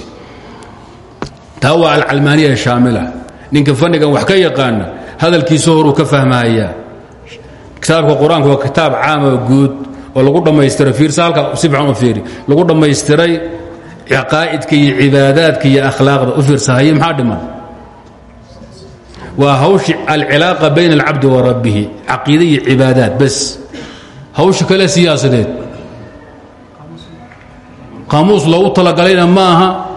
taa waa alcalmaaniya shaamila ninka fannigan wax ka yaqaana hadalkiisa horuu ka fahmahayaa kitaabka qur'aanku waa kitaab caama guud oo lagu dhammaystiray fiirsa halka si fiiri. Lagu dhammaystiray caqaa'idka iyo cibaadaadka iyo akhlaaqda u fiirsahaye maxaa dhiman? Waa hawshi alcilaaqa bayna alcabdi wa rabbihi caqiide iyo bas hawsha kale siyaasadeed. Qaamuus loogu talagalayna ma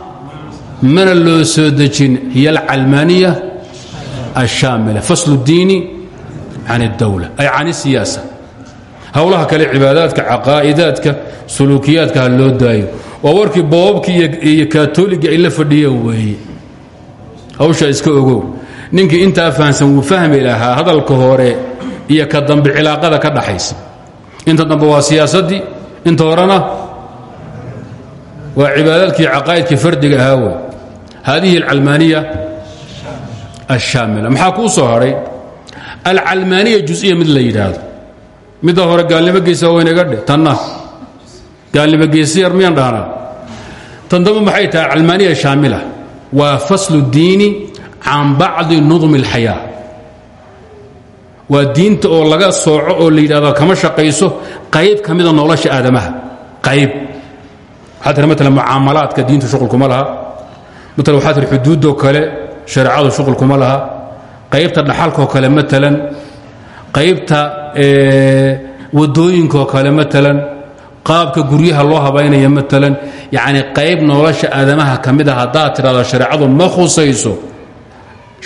mana loo soo dejin hiy alcalmaniya ashaamila faslu diini can اdowla ay can isiyaasa howlaha kale cibaadaadka caqaa'idaadka suluukiyaadka ha loo daayo. Waa warkii boobabki iyo katoliga ay la fadhiyeen weeye hawshaa iska ogow. Ninkii intaa fahamsan wuu fahmi lahaa hadalka hore iyo ka dambe cilaaqada ka dhaxaysa. Inta dambe waa siyaasaddii inta horena hadihi alcalmaaniya alshaamila maxaa kuu soo hadhay alcalmaaniya jusiya mid la yidhaahdo midda hore gaalnimo geysa waynaga dhe tanna gaalnimo geysa yar miyaan dhahnaa tan dambe maxay tahay calmaaniya shaamila waa faslu diini can bacdi nudmi اlxayaa waa diinta oo laga sooco oo la yidhahdo kama shaqayso qayb ka mida nolosha aadamaha qayb waxaa tiri maalan mucaamalaadka diintu shuqulkuma laha maalan waxaa tiri xuduuddoo kale shareecadu shuqulkuma laha. Qaybta dhaxalkaoo kale maalan qaybta wadooyinkaoo kale maalan qaabka guryaha loo habaynaya maalan yacni qayb nolosha aadamaha ka mid a haddaad tidhahdo shareecadu ma khusayso.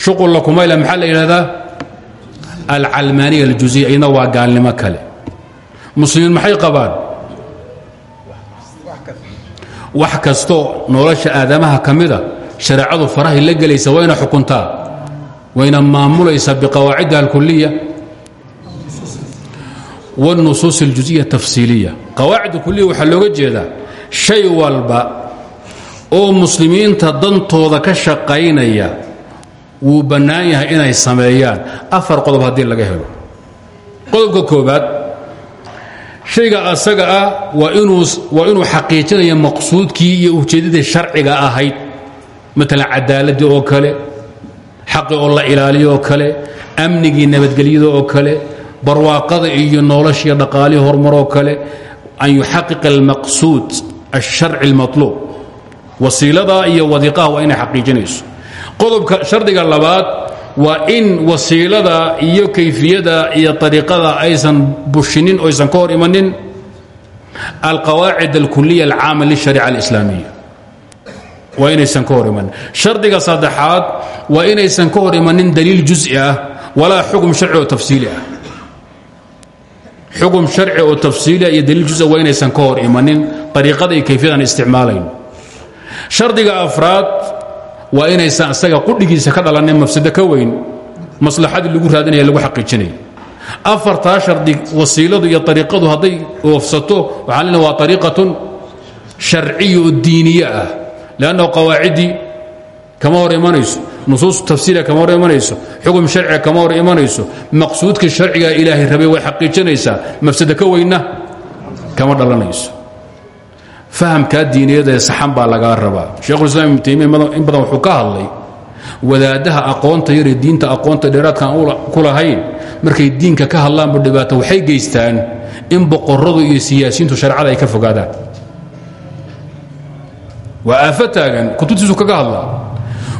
Shuqulla kumayla maxaa la yidhahdaa alcalmaaniya aljuziya iyadna waa gaalnimo kale. Muslimiin maxay qabaan? Wax kastoo nolosha aadamaha ka shareecadu farahay la gelaysa wayna xukuntaa wayna maamulaysaa biqawaacidha alkuliya wاlnusuus اljuزiya tafsiiliya qawaacid kuliya waxaa looga jeedaa shay walba oo muslimiinta dantooda ka shaqaynaya wuu bannaan yahay inay sameeyaan afar qodob haddii laga helo qodobka koobaad shayga asaga ah waa inuu waa inuu xaqiijinaya maqsuudkii iyo ujeeddadii sharciga ahayd maalan cadaaladii oo kale xaqi oo la ilaaliyo oo kale amnigii nabadgelyada oo kale barwaaqada iyo noloshiiyo dhaqaalihii horumaroo kale an yuxaqiqa almaqsuud alsharci اlmaطluub wasiiladaa iyo wadiiqaha waa inay xaqiijinayso qodobka shardiga labaad waa in wasiilada iyo kayfiyada iyo ariiqada aysan bushinin o aysan ka hor imanin alqawaacid alkuliya alcaama lishariica alislaamiya waa inaysan ka hor imanin shardiga saddexaad waa inaysan ka hor imanin daliil juز'i ah walaa xukm sharci oo tafsiili ah. Xukm sharci oo tafsiilia iyo daliil juزa waa inaysan ka hor imanin ariiqada iyo kayfiyadan isticmaalayn. Shardiga afraad waa inaysan isaga qudhigiisa ka dhalanin mafsado ka weyn maslaxadii lagu raadinaya lagu xaqiijinaya. Afartaa shardi wasiiladu iyo ariiqadu hadday oofsato waxaa waa ariiqatun sharciya oo diiniye ah leannahu qawaaciddii kama hor imanayso nusuus tafsiila kama hor imanayso xukm sharciga kama hor imanayso maqsuudkii sharciga ilaahay rabay way xaqiijinaysaa mafsado ka weynna kama dhalanayso fahamkaa diiniyada ee saxan baa lagaa rabaa shekhulislaam ibnu taymiya in badan wuxuu ka hadlay wadaadaha aqoonta yaree diinta aqoonta dheeraadkaan ku lahayn markay diinka ka hadlaanba dhibaato waxay geystaan in boqoradu iyo siyaasiyiintu shareecada ay ka fogaadaan waa aafo taagan kutubtiisu kaga hadlaa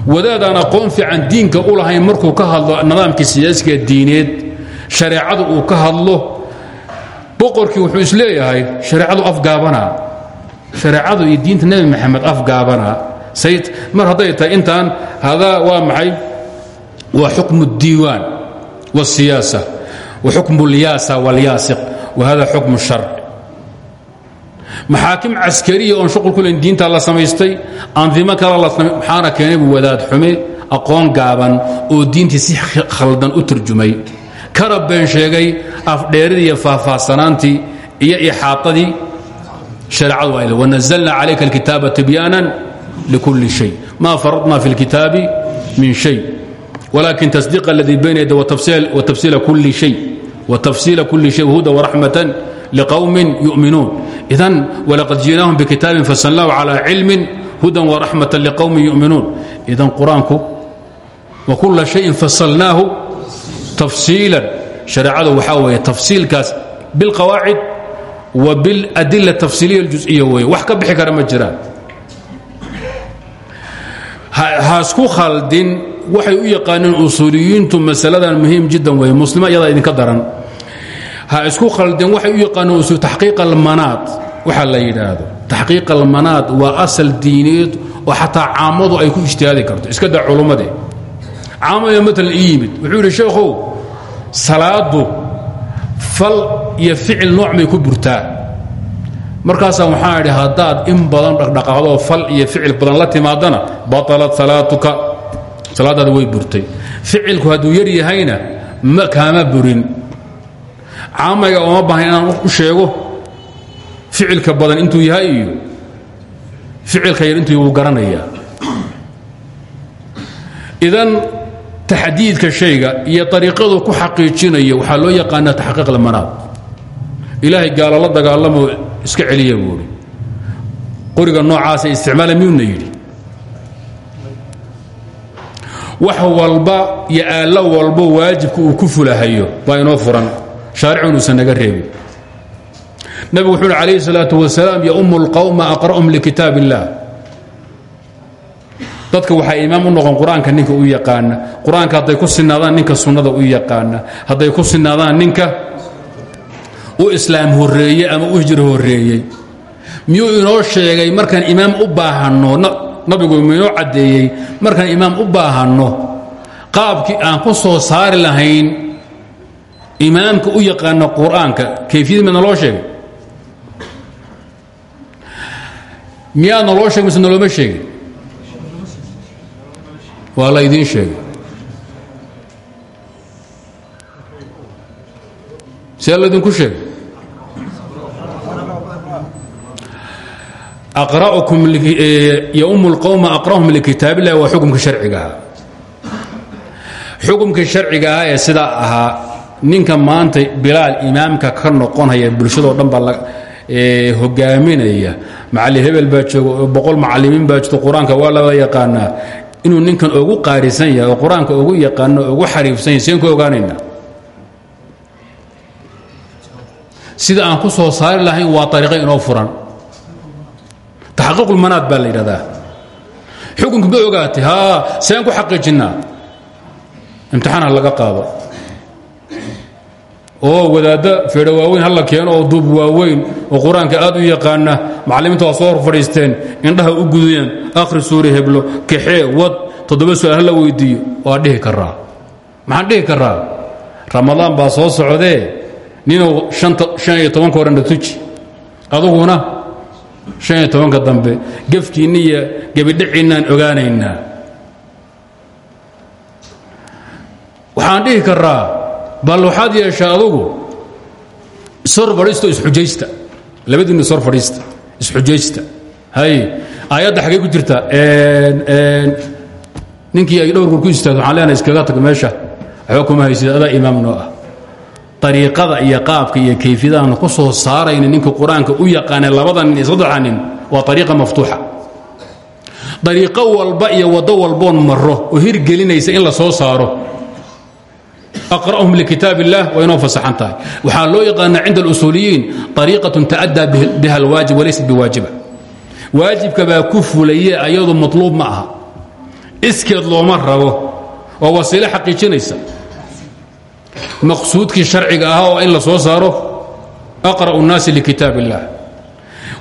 wadaadaan aqoon fiican diinka u lahayn markuu ka hadlo nidaamkii siyaasiga diineed shareecadu uu ka hadlo boqorkii wuxuu isleeyahay shareecadu afgaabanaa shareecadu iyo diinta nebi maxamed afgaabanaa sayd mar hadday tahay intaan hadaa waa maxay waa xukmu اdiiwaan wاsiyaasa wa xukmu اlyaasa wاlyaasiq wa hada xukmu sharc maxaakim caskariya oon shuqul ku layn diinta la samaystay andimo kale maxaana keenay buu wadaad xume aqoon gaaban oo diintii si khaldan u turjumay. Kana been sheegay afdheeridii iyo faahfaahsanaantii iyo ixaadadii hareecadu waa wanazlna calayka alkitaaba tibyaanan likulli shay. Ma faradna fi اlkitaabi min shay. Walakin tasdiiq اladii bayna yada watafsiila kulli shay. Wahuda waraxmatan liqowmin yu'minuun idan walaqad ji'naahum bikitaabin fasallahu calaa cilmin hudan waraxmatan liqowmin yu'minuun. Idan qur'aanku wa kulla shayin fasalnaahu tafsiilan. Shareecadu waxaa weeye tafsiilkaas bilqawaacid wa biladila tafsiiliya aljusiya weeye. Wax ka bixi kara ma jiraan. Hasku khaldin waxay u yaqaaneen usuuliyiintu masaladan muhiim jiddan weeye. Muslima iyadaa idinka daran ha isku khaldin waxay u yaqaaneen usul taxqiiq almanaad waxa la yidhaahdo. Taxqiiq almanaad waa asal diineed oo xataa caamadu ay ku ijtihaadi karto. Iska daa culummade caamaya maalan ii yimid. Wuxuu yidhi sheekhow salaadu fal iyo ficil nooc bay ku burtaa. Markaasaa waxaan idhi haddaad in badan dhaqdhaqaaqdoo fal iyo ficil badan la timaadana batalat salaatuka. Salaadaada way burtay. Ficilku hadduu yar yahayna kaama burin caamayga ooma baahan inaan u sheego? Ficilka badan intuu yahay iyo ficilka yar intuu wuu garanayaa. Idan taxdiidka shayga iyo ariiqadu ku xaqiijinaya waxaa loo yaqaanaa taxqiiq almanaad. Ilaahay gaalo la dagaalamoo iska celiya buui qoriga noocaasa isticmaala miyuuna yidhi. Wax walba iyo aallo walbo waajibka uu ku fulahayo baa inoo furan shaaricu inuusan naga reebin. Nabigu wuxuu uhi calayhi salaatu wasalaam yaummu lqawma aqra'hum likitaab illah dadka waxaa imaam u noqon qur'aanka ninka u yaqaana. Qur'aanka hadday ku sinaadaan ninka sunnada u yaqaana. Hadday ku sinaadaan ninka u islaam horeeye ama u hijro horeeyey miyuu inoo sheegay markaan imaam u baahanno nabigu minoo caddeeyey markaan imaam u baahanno qaabkii aan ku soo saari lahayn imaamka u yaqaana qur'aanka kayfiyadii ma naloo sheegay? Miyaa naloo sheegay mise nalooma sheegin waa la idiin sheegay. See laydinku sheegay? Aqra'ukum yaum اlqowma aqra'hum likitaab illahi waa xukumka sharciga. Ahaa xukumka sharciga ahaa ahaa ninka maanta bilaal imaamka ka noqonaya bulshadoo dhan baa hogaaminaya. Macali hebel baa jooga oo boqol macalimiin baa jirto qur'aanka waa laba yaqaanaa. Inuu ninkan ugu qaarisan yahay oo qur'aanka ugu yaqaano ugu xariifsan yahay seen ku ogaanayna? Sida aan ku soo saari lahayn waa ariiqo inoo furan. Taxaqiiqulmanaad baa la yidhahdaa. Xukunka ma ogaatay? Haa seen ku xaqiijinnaa imtixaanha laga qaado oo wadaadda feedho waaweyn halla keeno oo duub waaweyn oo qur'aanka aad u yaqaana macallimiinta waa soo hor fadhiisteen indhaha u guduyeen akhri suuri heblo kaxee wad toddoba su'aal hala weydiiyo waa dhihi karaa maxaan dhihi karaa ramadaan baa soo socdee ninuu an iyo tobanka horena tuji. Aduguna han iyo tobanka dambe gefkiinna iyo gebidhiciinnaan ogaanaynaa. Waxaan dhihi karaa bal waxaad yeeshaa adugu sor fadhiisto isxujaysta. Labadiinna sor fadhiista isxujaysta. Hay aayadda xaggay ku jirta ninkii ay dhowr goor ku istaagto waxaan leenahay iskaga tag meesha? Waxba kuma adaa imaam noo ah. Ariiqada iyo qaabka iyo kayfiyadaanu ku soo saarayna ninka qur'aanka u yaqaana labada nin iyo nin waa ariiqa maftuuxa. Dariiqo walba iyo waddo walboon maro oo hirgelinaysa in la soo saaro aqra'hum likitaab illah waa inoo fasaxan tahay waxaa loo yaqaanaa cinda alusuuliyiin ariiqatun ta'addaa biha alwaajib walaysat biwaajiba waajibka baa ku fulaye ayadu matluub ma aha iskeed looma rabo waa wasiilo xaqiijinaysa maqsuudkii sharciga ahaa oo in la soo saaro aqra'u nnaasi likitaab illah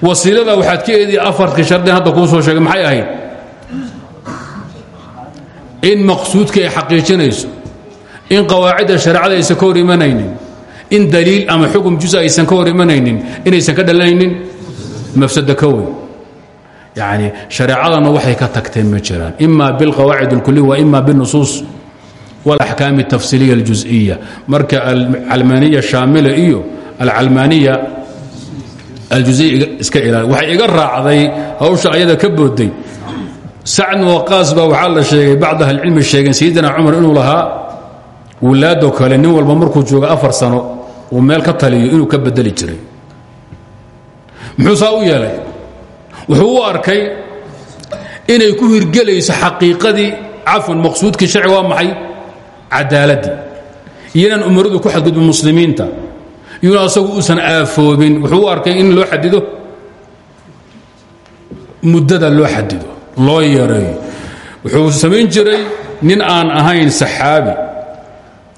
wasiilada waxaad ka eedi afarkii shardin hadda kuu soo sheegay maxay ahayd in maqsuudkii ay xaqiijinayso in qawaacidda shareecada aysan ka hor imanaynin in daliil ama xukum juz aysan ka hor imanaynin inaysan ka dhalanaynin mafsada ka weyn yacni shareecadana waxay ka tagteen ma jiraan ima bilqawaacid اlkuliya wa ima binusuus wاlaxkaam الtafsiliya اljuز'iya marka alcalmaniya shaamila iyo alcalmaniya aljuزiya iska ilaali waxay iga raacday hawsha ayada ka booday sacd waqaas baa waxaa la sheegay bacd ahlicilmi sheegeen sayidina cumar inuu lahaa wulaadoo kale nin walba markuu joogo afar sano uu meel ka taliyo inuu ka bedeli jiray. Muxuu saa u yeelay? Wuxuu u arkay inay ku hirgelayso xaqiiqadii cafwan maqsuudkii sharci waa maxay? Cadaaladii. Iyo inaan ku xadgudbo muslimiinta. Iyuna asagu aafoobin. Wuxuu arkay in loo xadido muddada loo xadido loo yareeyo. Wuxuu samayn jiray nin aan ahayn saxaabi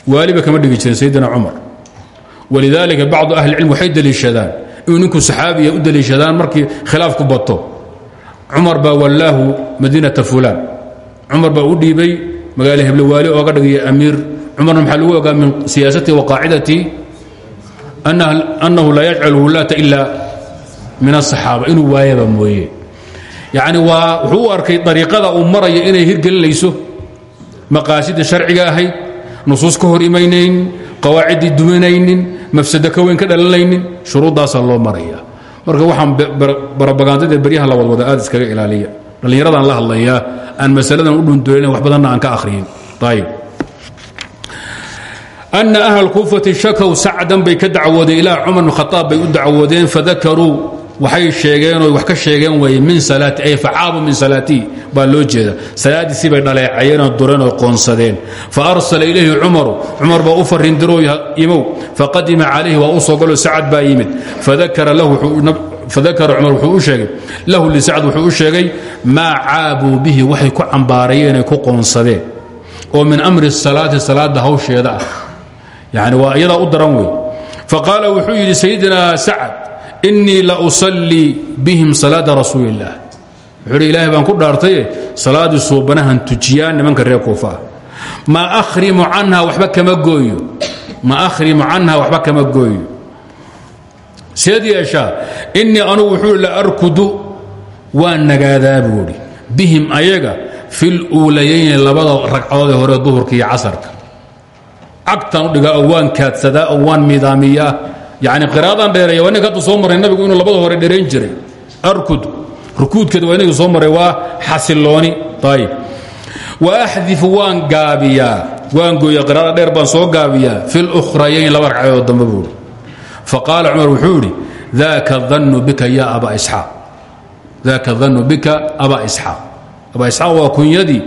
waaliba kama dhigi jirin sayidina cumar walidaalika bacdu ahli اlcilm waxay deliishadaan inuu ninku saxaabiya u deliishadaan markii khilaafku bato. Cumar baa wallaahu madiinata fulaan. Cumar baa u dhiibay magaalo heble waali ooga dhigaya amiir. Cumarna maxaa lagu ogaa min siyaasatihi wa qaacidatii annahu laa yajcalu wulaata ila min asaxaaba inuu waayaba mooye. Yacni waa wuxuu u arkay dariiqada uu marayo inay hirgelinayso maqaasidii sharciga ahayd nusuus ka hor imanaynin qawaaciddii duminaynin mafsado ka weyn ka dhalanaynin shuruuddaasaa loo maraya. Marka waxaan barabagaandada beryahan la wadwada aad iskaga ilaaliya. Dhallinyaradaan la hadlayaa aan masaladan u dhundoolina wax badanna aan ka akhriyin. Ayib ana ahla kuufati shakow sacdan bay ka dacwoodeen ilaa cumar bn khaaab bay waxay sheegeenoo wax ka sheegeen weye min salaati ay facaabu min salaatii baa loo jeeda. Salaadiisii bay dhaleecayeenoo dureen oo qoonsadeen. Fa arsala ilayhi cumaru cumar baa u farrindiroo imow faqadima calayhi waa u soo galo sacad baa yimid. Fadakara cumar wuxuu u sheegay lahu lisacad wuxuu u sheegay maa caabuu bihi waxay ku cambaarayeenay ku qoonsadeen. Oo min amri salaati salaada hawsheeda ah. Yani waa iyadaa u daran wey faqaala wuxuu yidhi sayidina sacad innii la usallii bihim salaata rasuuli illaah wuxuu ilaahay baan ku dhaartaye salaaddii suubanahan tujiyaan nimanka reer kuufa. Ma ahrimu canha waxba kama gooyo. Ma ahrimu canha waxba kama gooyo. Seed yeeshaa innii anugu wuxuu la arkudu waan nagaadaa bihim ayaga fil uulayayni labada ragcadood hore duhurka iyo casarka. Cagtaan u dhigaa oo waan kaadsadaa waan midaamiyaa yani qiraadan dheereeya waa ninka soo maray nabigu inuu labada hore dheerayn jiray. Arkud rukuudkeeda waa inagu soo maray waa xasilooni. Ayib wa axdifu waan gaabiyaa. Waan gooya qiraada dheer baan soo gaabiyaa. Fi lukhrayayn laba ragcadood dambe buuhi faqaala cumar wuxuu idhi bika ya aba isxaaq. Daaka dannu bika aba isxaaq. Aba isxaaq waa kunyadii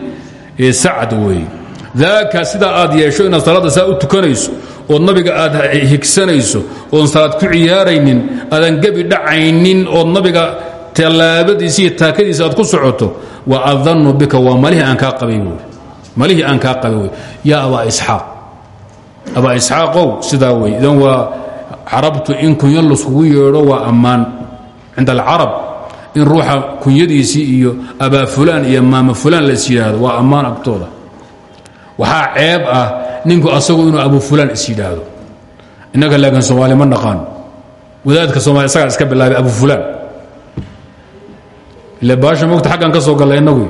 ee sacad weeye. Daaka aad yeesho inaad salaadda saa u tukanayso ood nabiga aad higsanayso oon salaad ku ciyaaraynin aadan gebi dhacaynin ood nabiga tallaabadiisa iyo taakadiisa aad ku socoto wa adannu bika waa malihii aan kaa qabay wey malihii aan kaa qabay wey yaa abaa isxaaq abaa isxaaqow sidaa wey idan waa carabtu in kunyo laskugu yeedho waa ammaan. Cinda alcarab in ruuxa kunyadiisii iyo abaa fulaan iyo maama fulaan las yidhaahdo waa ammaan agtooda. Waxaa ceeb ah ninku asagu inuu abu fulaan is yidhaahdo. Innaga soomaali ma naqaan. Wadaadka soomali isagaa iska bilaabay abu fulaan. Ile baasha mogta xaggan ka soo galla innagu.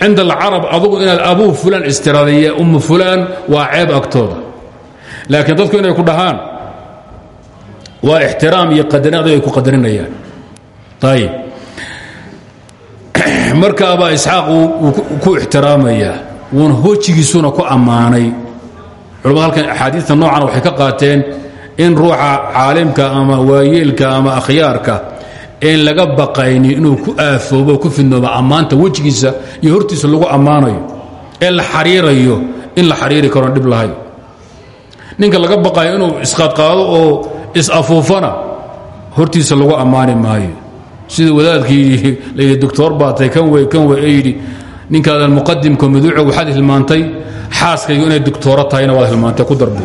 Cinda alcarab adugu inaad abu fulaan istiraadiya ummu fulaan waa ceeb agtooda. Laakiin dadku inay ku dhahaan waa ixtiraam iyo qadarin ay ku qadarinayaan. Ayib marka abaa isxaaq wuu ku ixtiraamayaa wuuna hojigiisuna ku ammaanay culamada halkan axaadiista noocan waxay ka qaateen in ruuxa caalimka ama waayeelka ama akhyaarka een laga baqaynin inuu ku aafoobo ku fidnoobo ammaanta wejigiisa iyo hortiisa lagu ammaanayo ee la xariirayo in la xariiri karoon dhib lahayn ninka laga baqayo inuu isqaadqaado oo is-afuufana hortiisa lagu ammaani maayo. Sida wadaadkii layidhi doctor baatay kan wey kan wey ee yidhi. Ninkaadan muqadimka maduuco waxaad hilmaantay xaaskaygu inay doctooro tahayna waad hilmaantay ku darbu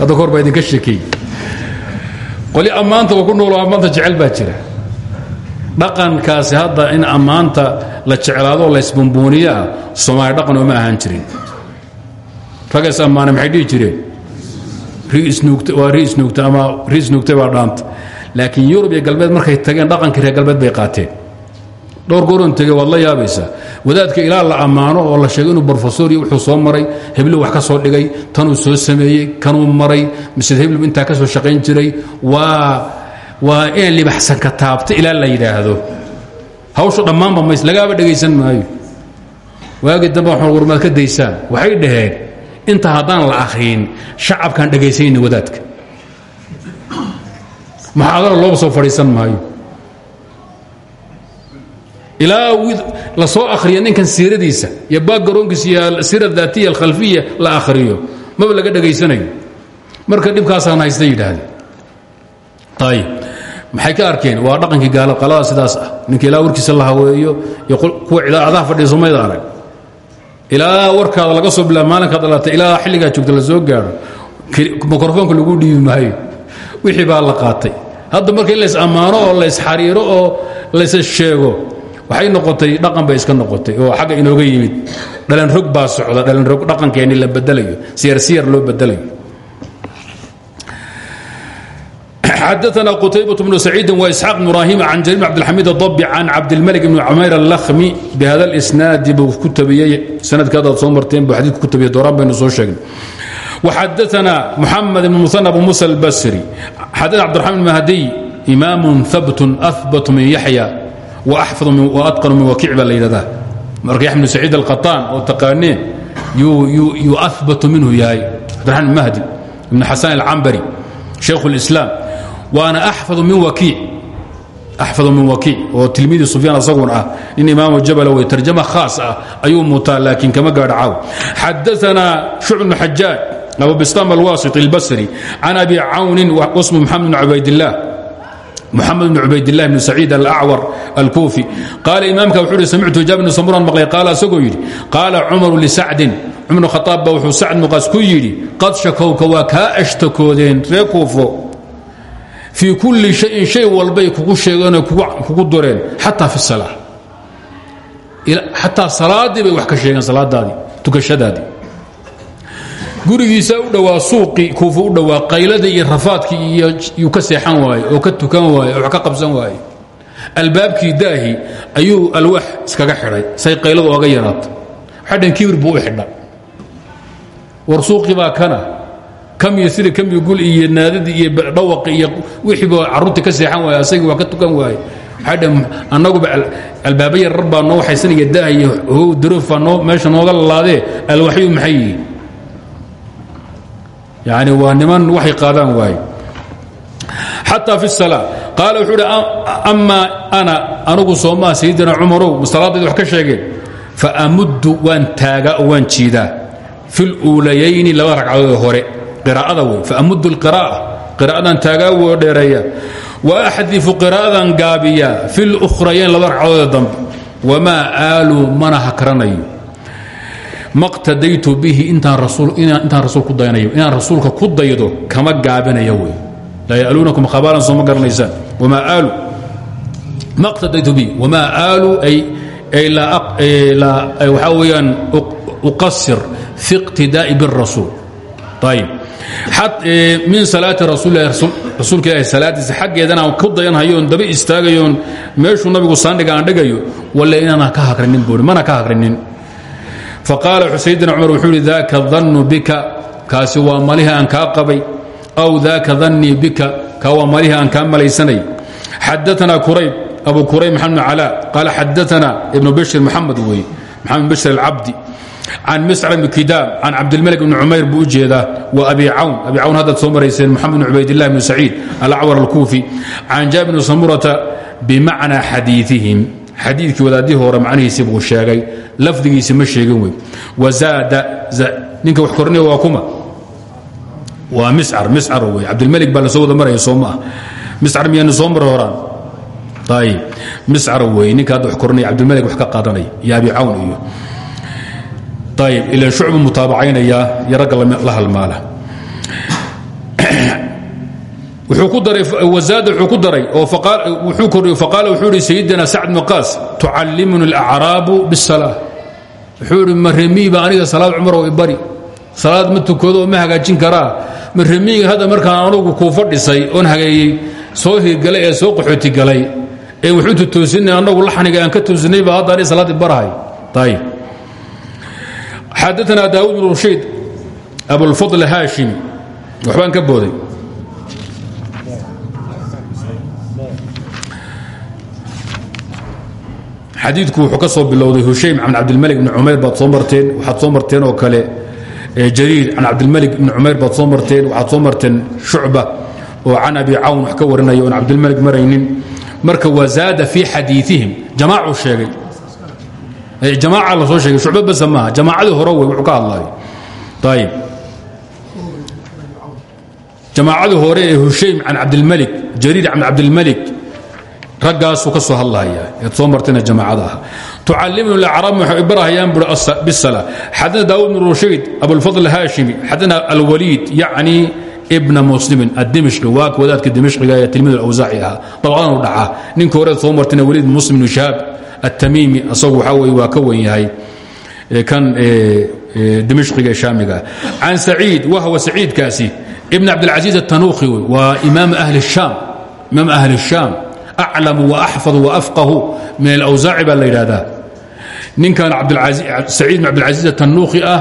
hadda kahor baa idinka sheekeey qoli ku noolo ammaanta jecel baa jira. Dhaqankaasi hadda in ammaanta la jeclaado laysbumbuuniyo ah soomaali dhaqan ooma ahaan jirin. Ragga is ammaana maxay dhihi jireen? Waa ri isnuugta ama ri isnuugtay baa dhaanta laakiin yurub iyo galbeed markay tageen dhaqankii reer galbeed bay qaateen. Dhowr goron tegey waad la yaabaysaa wadaadka ilaa la ammaano oo la sheegay inuu brofesor iyo wuxuu soo maray heblow wax ka soo dhigay tanuu soo sameeyey kanuu maray mise heblow intaa ka soo shaqayn jiray waa waa inaan libaxsan ka taabta ilaa la yidhaahdo. Hawshu dhammaanba mays lagaaba dhegaysan maayo. Waagii dambe warmaad ka daysaan waxay dhaheen inta haddaan la akhriin shacabkaan dhegaysayna wadaadka. Maxaadana looba soo fadhiisan maayo ilaa la soo akhriyo ninkan siiradiisa iyo backgaroonkiisa iyo siira daatiya alkhalfiya la akhriyo maba laga dhegaysanayo marka dhibkaasaan haysta yidhaahdeen ayib maxay ka arkeen? Waa dhaqankii gaalaqalada sidaas ah. Ninka ilaa warkiisa la haweeyo iyo kuwa idaacadaha fadhiya somayda arag. Ilaa warkaada laga soo bilaab maalinkaad dhalatay ilaa xilligaa joogta la soo gaadho mikrofoonka lagu dhiibi wixii baa la qaatay. Hadda marka in lays ammaano oo lays xariiro oo lays sheego waxay noqotay dhaqan bay iska noqotay oo xagga inooga yimid dhalanrog baa socda dhalanrog dhaqankeenni la bedelayo siyar siyar loo bedelayo xadaثna qتaybaة بن سacيidi وإسحاaq بن ibrahim can jrيr بن cbdالxamid الضbi can cabdالmلك بn cmayr الlkhmi bhada الإsnaadi buu ku tabiyey sanadka adaad soo marteen buu xadiidku ku tabiyey dooraan baynu soo sheegnay وxadaثna mحamed بن muثنى abu muسى الbsri xadaثna cbdالرحman بن mahdiy imaam habt أhbt min yaحya adqanu min wakiic baa la yidhahdaa marka yaxmed saciid alqataan oo taqaaneen yuu abatu minhu yahay cabdiraxmaan ibn mahdi ibn xasan alcambari shaykhu اlislaam waana axfadu min wakiic axfadu min wakiic oo tilmiidi sufyaan asaguna ah nin imaamu jabala wey tarjama khaas ah ayuu mutaa laakiin kama gaadha caaw xadaanaa shucbn xajaaj abu bistam alwasit اlbasri can abi cawnin wasmu maxamed bn cubaydillaah mxamed bn cubaydilah bn saciid alacwar alkuufi qaala imaamka wuxuu hi samictu jabni samuran maqlay. Qaala isagoo yidhi qaala cumaru lisacdin cumar khaaab baa wuxuu sacd muqaas ku yidhi qad shakowka waa kaa ashtakoodeen. Ree kuufo. Fii kulli shayin shay walbay kugu sheegeenoo kugu dureen xataa fi sala xataa salaaddii bay wax ka sheegeen salaadaadii tukashadaadii gurigiisa u dhowaa suuqii kuufa u dhowaa qayladii iyo rafaadkii iyuu ka seexan waaye oo ka tukan waaye oo ka qabsan waaye albaabkii daahi ayuu alwax iskaga xidhay say qayladu oga yaraato waxaa dhan kibir u xidha war suuqii baa kana. Kamiyo sida kamiyo gul iyo naadadii iyo dhawaqi iyo wixiiba carruurtii ka seexan waaye asagii waa ka tukan waaye waxaa dhan annaguba albaaba yarar baa noo iyo how daroof meesha nooga lalaadee alwaxyu maxay yihiin yani waa niman waxay qaadaan waaye xataa fi sala qaala wuxuu dhi amaa ana anugu soomaa sayidina cumarow salaadayda wax ka sheegeen. Faamuddu waan taagaa oo waan jiidaa. Fi luulayayni laba ragcadood hore qiraa'ada wey faamuddu alqiraa'a qiraa'adan taagaa woo dheereeya wa axdifu qiraa'adan gaabiyaa. Fi lukhrayayn laba ragcadoode dambe. Wamaa aaluu mana hakranayo maqtadaytu bihi intaan rasuul ku daynayo inaan rasuulka ku daydo kama gaabinaya wey laa yaluunakum khabaalan soo ma garanaysaan. Maqtadaytu bihi. Wamaa aalu? Ay waxaa weeyaan uqasir fi iqtidaa'i birasuul ayib min salaati rasuulka ilahi salaadiisa xaggeedana aan ku dayanhayoon daba istaagayoon meeshuu nabigu saandhiga aan dhigayo walle inaana ka hagrinin buuri mana ka hagrinin faqaala saydina cumar wuxuu ihi daaka dannu bika kaasi waa malihi aan kaa qabay. Aw daaka dannii bika kaa waa malihi aan kaa malaysanay. Xadaana kurayb abu kurayb maxamed bn calaa. Qaala xadaana ibnu bishir maxamed weeye maxamed bishir alcabdi. Can miscr bni kidaam can cabdilmalik bni cumayr buu u jeedaa wa abi cawn. Abi cawn haddaad soo marayseen moxamed bn cubaydilah bni saciid alacwar alkuufi. Can jaabir bni samurata bimacnaa xadiiihim xadiidkii wadaadihii hore macnihiisi buu sheegay lafdigiisi ma sheegin wey wazaada ninka wax kornaya waa kuma. Waa miscar miscar wey cabdilmalik baa la soo wada maraya soo ma ah. Miscar miyaanu soo mara horaan? Ayib miscar wey ninka hadda wax cabdilmalik wax ka qaadanaya iyo abi cawn iyo. Ayib ilan shucbu mutaabacaynaya iyo ragga la halmaala wuxuu ku daray oo faqaala wuxuu ihi sayidina sacd bn qaas tucallimuni alacraabu bisalaa wuxuu idhi ma remiiba aniga salaad cumarow ibari salaad ma tukado ma hagaajin karaa. Ma remiiga hadda markaan anugu kuufa dhisay oon hageeyey soo hirgalay ee soo qaxooti galay. Ee wuxuu tutoosinay annagu laxniga aan ka toosinay baa hadda ani salaad ibarahay ayib xadaana daawud bn rushiid abulfadl haashimi waxbaan ka booday xadiidku wuxuu ka soo bilowday hushaym can cabdilmalik bni cumayr baad soo marteen waxaad soo marteen oo kale jariir can cabdilmalik bni cumayr baad soo marteen waxaad soo marteen shucba oo can abi cawn wax ka warinaya oon cabdilmalik maraynin. Marka wazaada fii xadiiihim jamaacuu sheegay. Jamaaca la soo sheegay shucba basa maaha jamaacadii hore wey wuxuu ka hadlayo ayib jamaacadii hore ee hushaym can cabdilmalik jariir can cabdilmalik raggaasuu ka soo hadlahayaa eed soo martayna jamaacada ah tucallimnu lacraab waxay barahayaan buuri bisala xadana daawud bn rushayd abulfadl haashimi xadana alwaliid yacni ibna muslimin adimishqi waa wadaadka dimishqiga ee tilmiid alawsaaci ahaa. Dabaqadan u dhacaa. Ninka horeed soo martayna waliid muslim bnu shahaab atamiimi asagu waxaa weye waa ka yahay kan dimishqiga ee shaamiga. Can saciid wahwa saciidkaasi. Ibn cabdilcasiis atanuukhi waa imaam ahli shaam aclamu waaxfadu waafqahu min alawsaaci baa la yidhaahdaa ninkan saciid bn cabdilcasiiz atannuuqi ah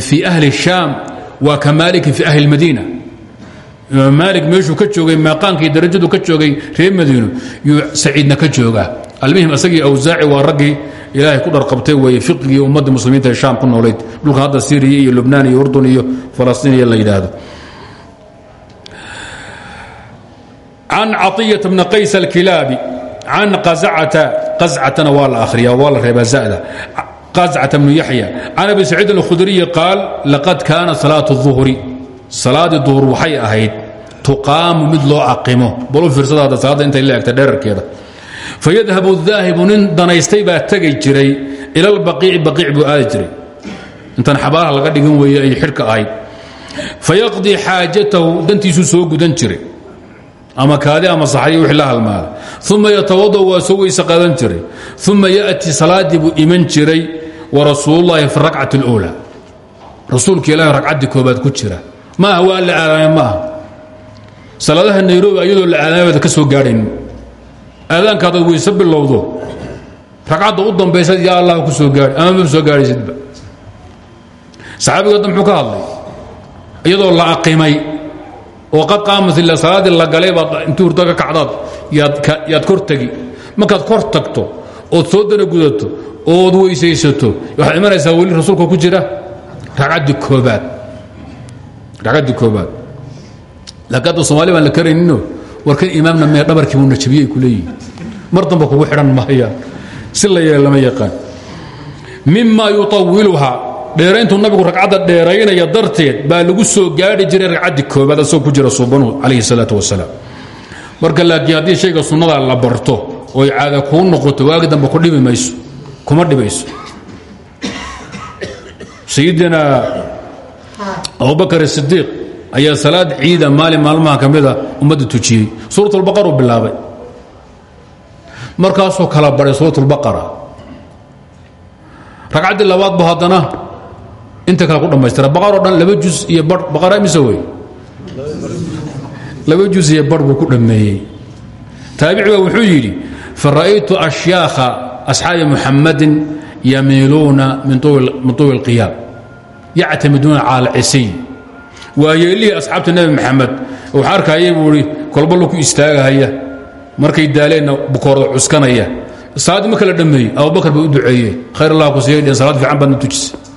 fii ahli shaam waa ka maalikin fii ahli lmadiina imaam maalik meeshuu ka joogay meeqaankii darajadu ka joogay reer madiino yuu saciidna ka joogaa almihim asagii awsaaci waa raggii ilaahay ku dharqabtay weeye fiqigii ummadda muslimiinta ee shaam ku noolayd dhulkan hadda syriya iyo lubnaan iyo urdun iyo falastiin iyo la yidhaahdo can caطiyata bni qays alkilaabi can qacatana waa la ahriya waa la reebaa zada qacata bnu yaxya can abi saciid alkhudriyi qaal laqad kaana salaat الظuhri salaadii duhur waxay ahayd tuqaamu mid loo aqimo balu fiirsadaada salaadda intay la egta dherarkeeda fayadhabu daahibu nin danaystay baa tegay jiray ila lbaqiici baqiic buu aadi jiray intaan xabaalaha laga dhigin weeye ay xidhka ahayd fayaqdii xaajatahu dantiisuu soo gudan jiray ama kaadi ama saxayo wixii la halmaada. Uma yatawada waa soo weyse qaadan jiray. Uma ya'ti salaaddii buu iman jiray wa rasuulullaahi fi rakcati اluulaa rasuulka ilaahi ragcaddii koobaad ku jira. Maaha waa la aadaamay maaha salaadaha nairobi ayadoo la aadaamada ka soo gaadhayn aadaanka hadaad weyse bilowdo. Ragcadda u dambaysaad yaa allah ku soo gaadhi ama ma soo gaadhaysidba saxaabiga hadda muxuu ka hadlay iyadoo la aqimay oo qad qaamat ila salaaddii la galay baad intii hurdo ka kacdaad yaad kor tegi markaad kor tagto ood soo dana gudato ood weysaysato waxaad imanaysaa weli rasuulka ku jira? Ragcaddii koobaad. Ragcaddii koobaad. Laakiin hadda somaali baan la karaynino warkan imaamna mee dhabarkii buu najabiyey ku leeyihi mar damba kugu xidhan mahayaan si la yeela lama yaqaan. Mima yuطawiluhaa dheerayntuu nabigu ragcadda dheeraynaya darteed baa lagu soo gaari jiray ragcaddii koobaad asagoo ku jira suubanuhu calayhi salaat wasalaam. Marka laakiin haddii shayga sunnadaa la barto oy caada kuu noqoto waagi dambe ku dhibi mayso kuma dhibayso sayidina abubakar sidiiq ayaa salaad ciida maalin maalmaha ka mida ah ummadda tujiyey. Suuratulbaqaruu bilaabay. Markaasuu kala baray suuratulbaqara ragcaddii labaad bu haddana inta kale ku dhammaystira baqaroo dhan laba jus iyo bar baqara mise laba jus iyo bar ku dhammeeyey. Taabici baa wuxuu yidhi fara'aytu ashyaakha asxaabi muxammadin yamiiluuna min tuwi اlqiyaam yactamiduuna cala alcisiy waa yeelihii asxaabta nebi maxamed waxaa arkayay buu ihi kolba laku istaagahaya markay daaleenna bukoorda cuskanaya. Salaaddii ma kala dhammeeyey abubakar buu u khayr allah ku siiyay salaad fiican baadna tujisay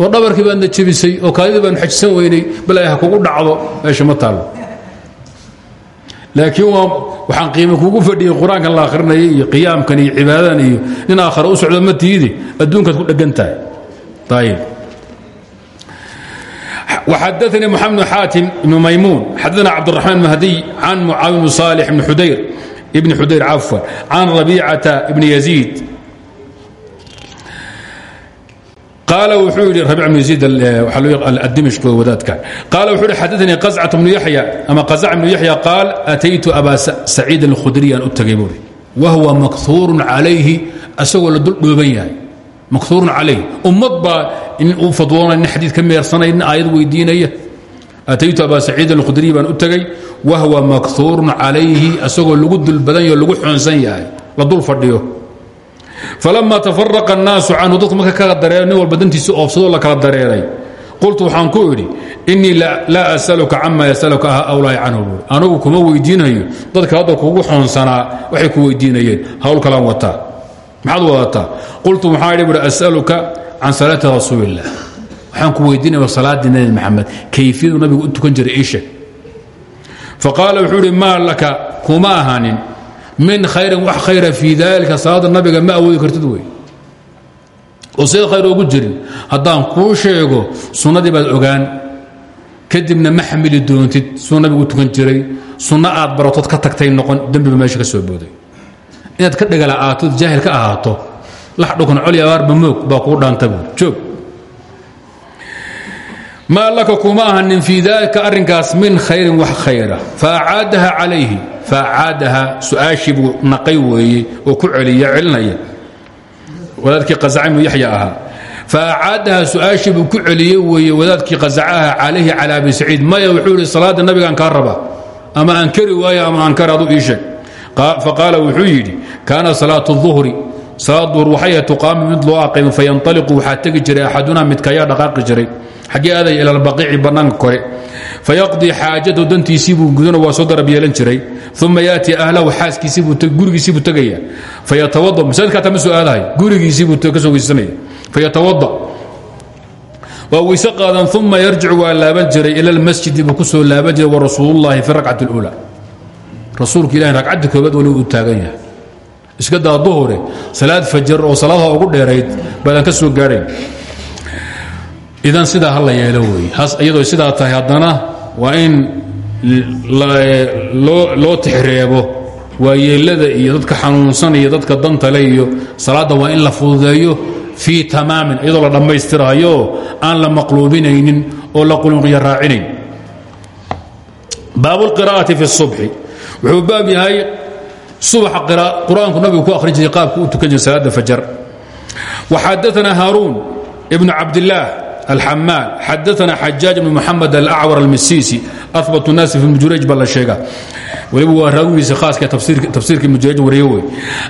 oo dhabarkii baadna jebisay oo kaadidii baadna xajisan weynay balay ha kugu dhacdo meesha ma taallo laakiin waa waxaan qiime kugu fadhiyey qur-aankan la akhrinayay iyo qiyaamkan iyo cibaadadan iyo nin aakhare u socdo ma tiidi adduunkaad ku dheggan tahay ayib وxadثnي محمد بن xاaتم بن maymuن xadثna cبدالرحمن مهدي عن معاaوي بن صالح بن xudayr بن xudayr cafوا عن ربيcة بن يزيد qaal wuxuu yidhi rabic bnu yaziid adimishk wadaadka qaal wuxuu yidhi xadaanii qazcat bnu yaxya ama qazac bnu yaxya qaal ataytu abaa saciid alkhudriy aan u tagay buuri wahuwa makhuurun calayhi asagoo la dul dhooban yahay makhuurun calayh ummad baa nin uu fadwoonaya nin xadiid ka meersanaya nin aayad weydiinaya ataytu abaa saciid alkhudriy baan u tegey wahuwa makhuurun calayhi asagoo lagu dul badan yaho lagu xoonsan yahay la dul fadhiyo falama tafaraqa الnaasu canhu dadku marka kala dareero nin walba dantiisi oofsadoo la kala dareeray qultu waxaan ku idhi inii laa asaluka cama yasaluka canhu buui anugu kuma weydiinayo. dadka hadda kugu xoonsanaa waxay ku weydiinayeen. hawl kalaan wataa maxaad wadataa? qultu waxaan asaluka can salaati rasuuli illah waxaan ku weydiinaya salaaddii nabi maxamed kayfiyadu nabigu u tukan jiray iishe faqaala wuxuu idhi laka kuma ahanin min khayrin wax khayra fii daalika salaada nabiga ma awoodi kartid wey. Oo see khayr ogu jirin haddaan kuu sheego sunnadii baad ogaan. Kadibna ma xamili doontid suu nabigu u tukan jiray sunno aad baratood ka tagtay noqon dembiba meesha ka soo booday. Inaad ka dhagala-aatood jaahil ka ahaato lax dhukan coli abaarba moog baa kuu dhaanta buur joog maa laka kuma ahanin fii daalika arrinkaas min khayrin wax khayra. Faacaadaha calayhi faacaadaha su'aashii buu naqay weeye oo ku celiya celinaya. Wadaadkii qazaca ibnu yaxya ahaa. Faacaadaha su'aashii buu ku celiyey weeye wadaadkii qazacaha calayhi cala abi saciid. Maya wuxuu ihi salaadda nabigaan kaa raba. Ama aan kari waayo ama aan kari adu ii sheeg. Faqaala wuxuu yidhi kaana salaatu duhri salaadduhur waxay ahayd tuqaami mid loo aqaymo fa yanaliqu waxaa tegi jiray axaduna midka ayaa ila albaqiici bannaanka kore. Fayaqdii xaajatahu dantiisii buu gudano waa soo darab yeelan jiray. Uma ahlahu xaaskiisgurigiisii buu tegaya. Fayatawada masaajidka hataa ma soo aadahay gurigiisii buu ka soo weysanaya fayatawada waa weyse qaadan uma yarjicu waa ila almasjidi buu ku soo laaban jiray warasuulullahi fi rakcati اluulaa rasuulka ilahi ragcaddii koobaad waliba uu iska daa duhure salaad fajar oo salaadaha ugu dheerayd baadaan ka soo gaadhayn idan sidaa ha la yeelo wey iyadoo sidaa tahay haddana waa in loo tixreebo waayeelada iyo dadka xanuunsan iyo dadka dantale iyo salaadda waa in la fududeeyo fii tamaamin iyadoo la dhammaystirayo aan la maqluubinaynin oo la qulunqiyo raacinayn baab اlqira'ati fi الصubxi wuxuu baab yahay subaxa qur'aanku nabigu ku ahrin jiray qaabku u tukan jiray salaada fajar. Waxadaana haaruun ibnu cabdillaah alxamaal xadaana xajaaj ibnu muxamed alacwar almisiisi ahbat naasi fi mujuraj baa la sheegaa. Waliba waa raawigiisa khaaska tafsiirka ibnu juraj wariyo wey.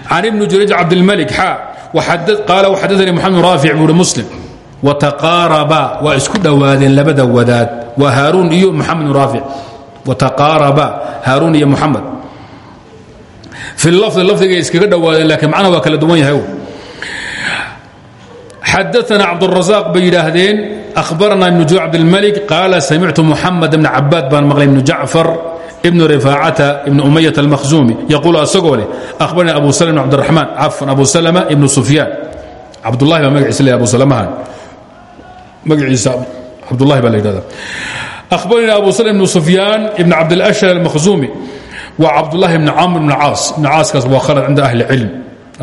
Can ibnu juraj cabdilmalik xaa qaala waxadaanii moxamed raafic buu hi muslim wataqaaraba waa isku dhowaadeen labada wadaad waa haaruun iyo moxamed raafic wataqaaraba haaruun iyo moxamed fi lafdi lafdigay iskaga dhowaadeen laakiin macnaha waa kala duwan yahay. xadaana cabdurasaaq bay yidhaahdeen ahbarana ibnu jurayj cabdilmalik qaala samictu muxamed bna cabaad baan maqlay ibnu jacfar ibn rifaacata ibn umayat almakhzumi yaquul asagoo leh ahbarani abu salm abdiramaan cafan abu salma ibnu sufyaan cabdulahi baa magaciisa le abu salmahan magaciisa cabdulahi baa la yidhahda ahbarani abu salm ibnu sufyaan ibn cabdilashar almakhzumi wa cabdulahi ibn camr ibn caas ibn caaskaas waa khalad cinda ahli cilm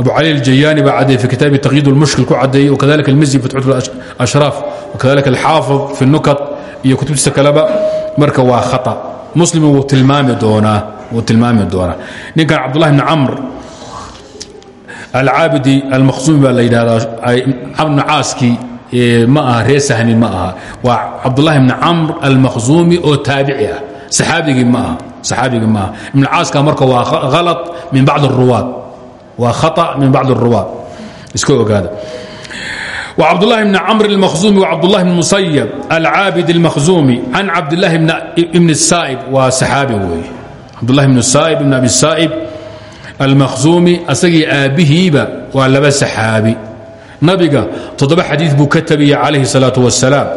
abu cali aljayaani baa cadeeyey fi kitaabi taqyiid lmushkil ku cadeeyey wakadalika almizyi fi tutxut ashraaf wakadalika alxaafid fi nukat iyo kutubtiisa kaleba. Marka waa khata. Muslim wuu tilmaami doonaa ninkan cabdullahi bni camr alcaabidi almakhsuumi baa la yidhahdaa camr bni caaskii ma aha reer sahmi ma aha. Waa cabdullahi bni camr almakhsuumi oo taabici ah. Saxaabigii ma aha saxaabigii ma aha ibn caaska marka waa halط min bacd الruwaad waa khaطأ min bacd الruwaad iska ogaada وcبداللahi بن cمر المkhزuمي وcبداللahi بن مuسyب الcاabد المkhزuمي عن cabdاللahi بن الsائب waa صxaabi wey cabdالlahi بن الsائب بن أbi الsائب المkhزuمي asagii aabbihiiba waa laba saxaabi nabiga toddoba xadiiث buu ka tabiyey calayhi الصلاaة وaسلاaم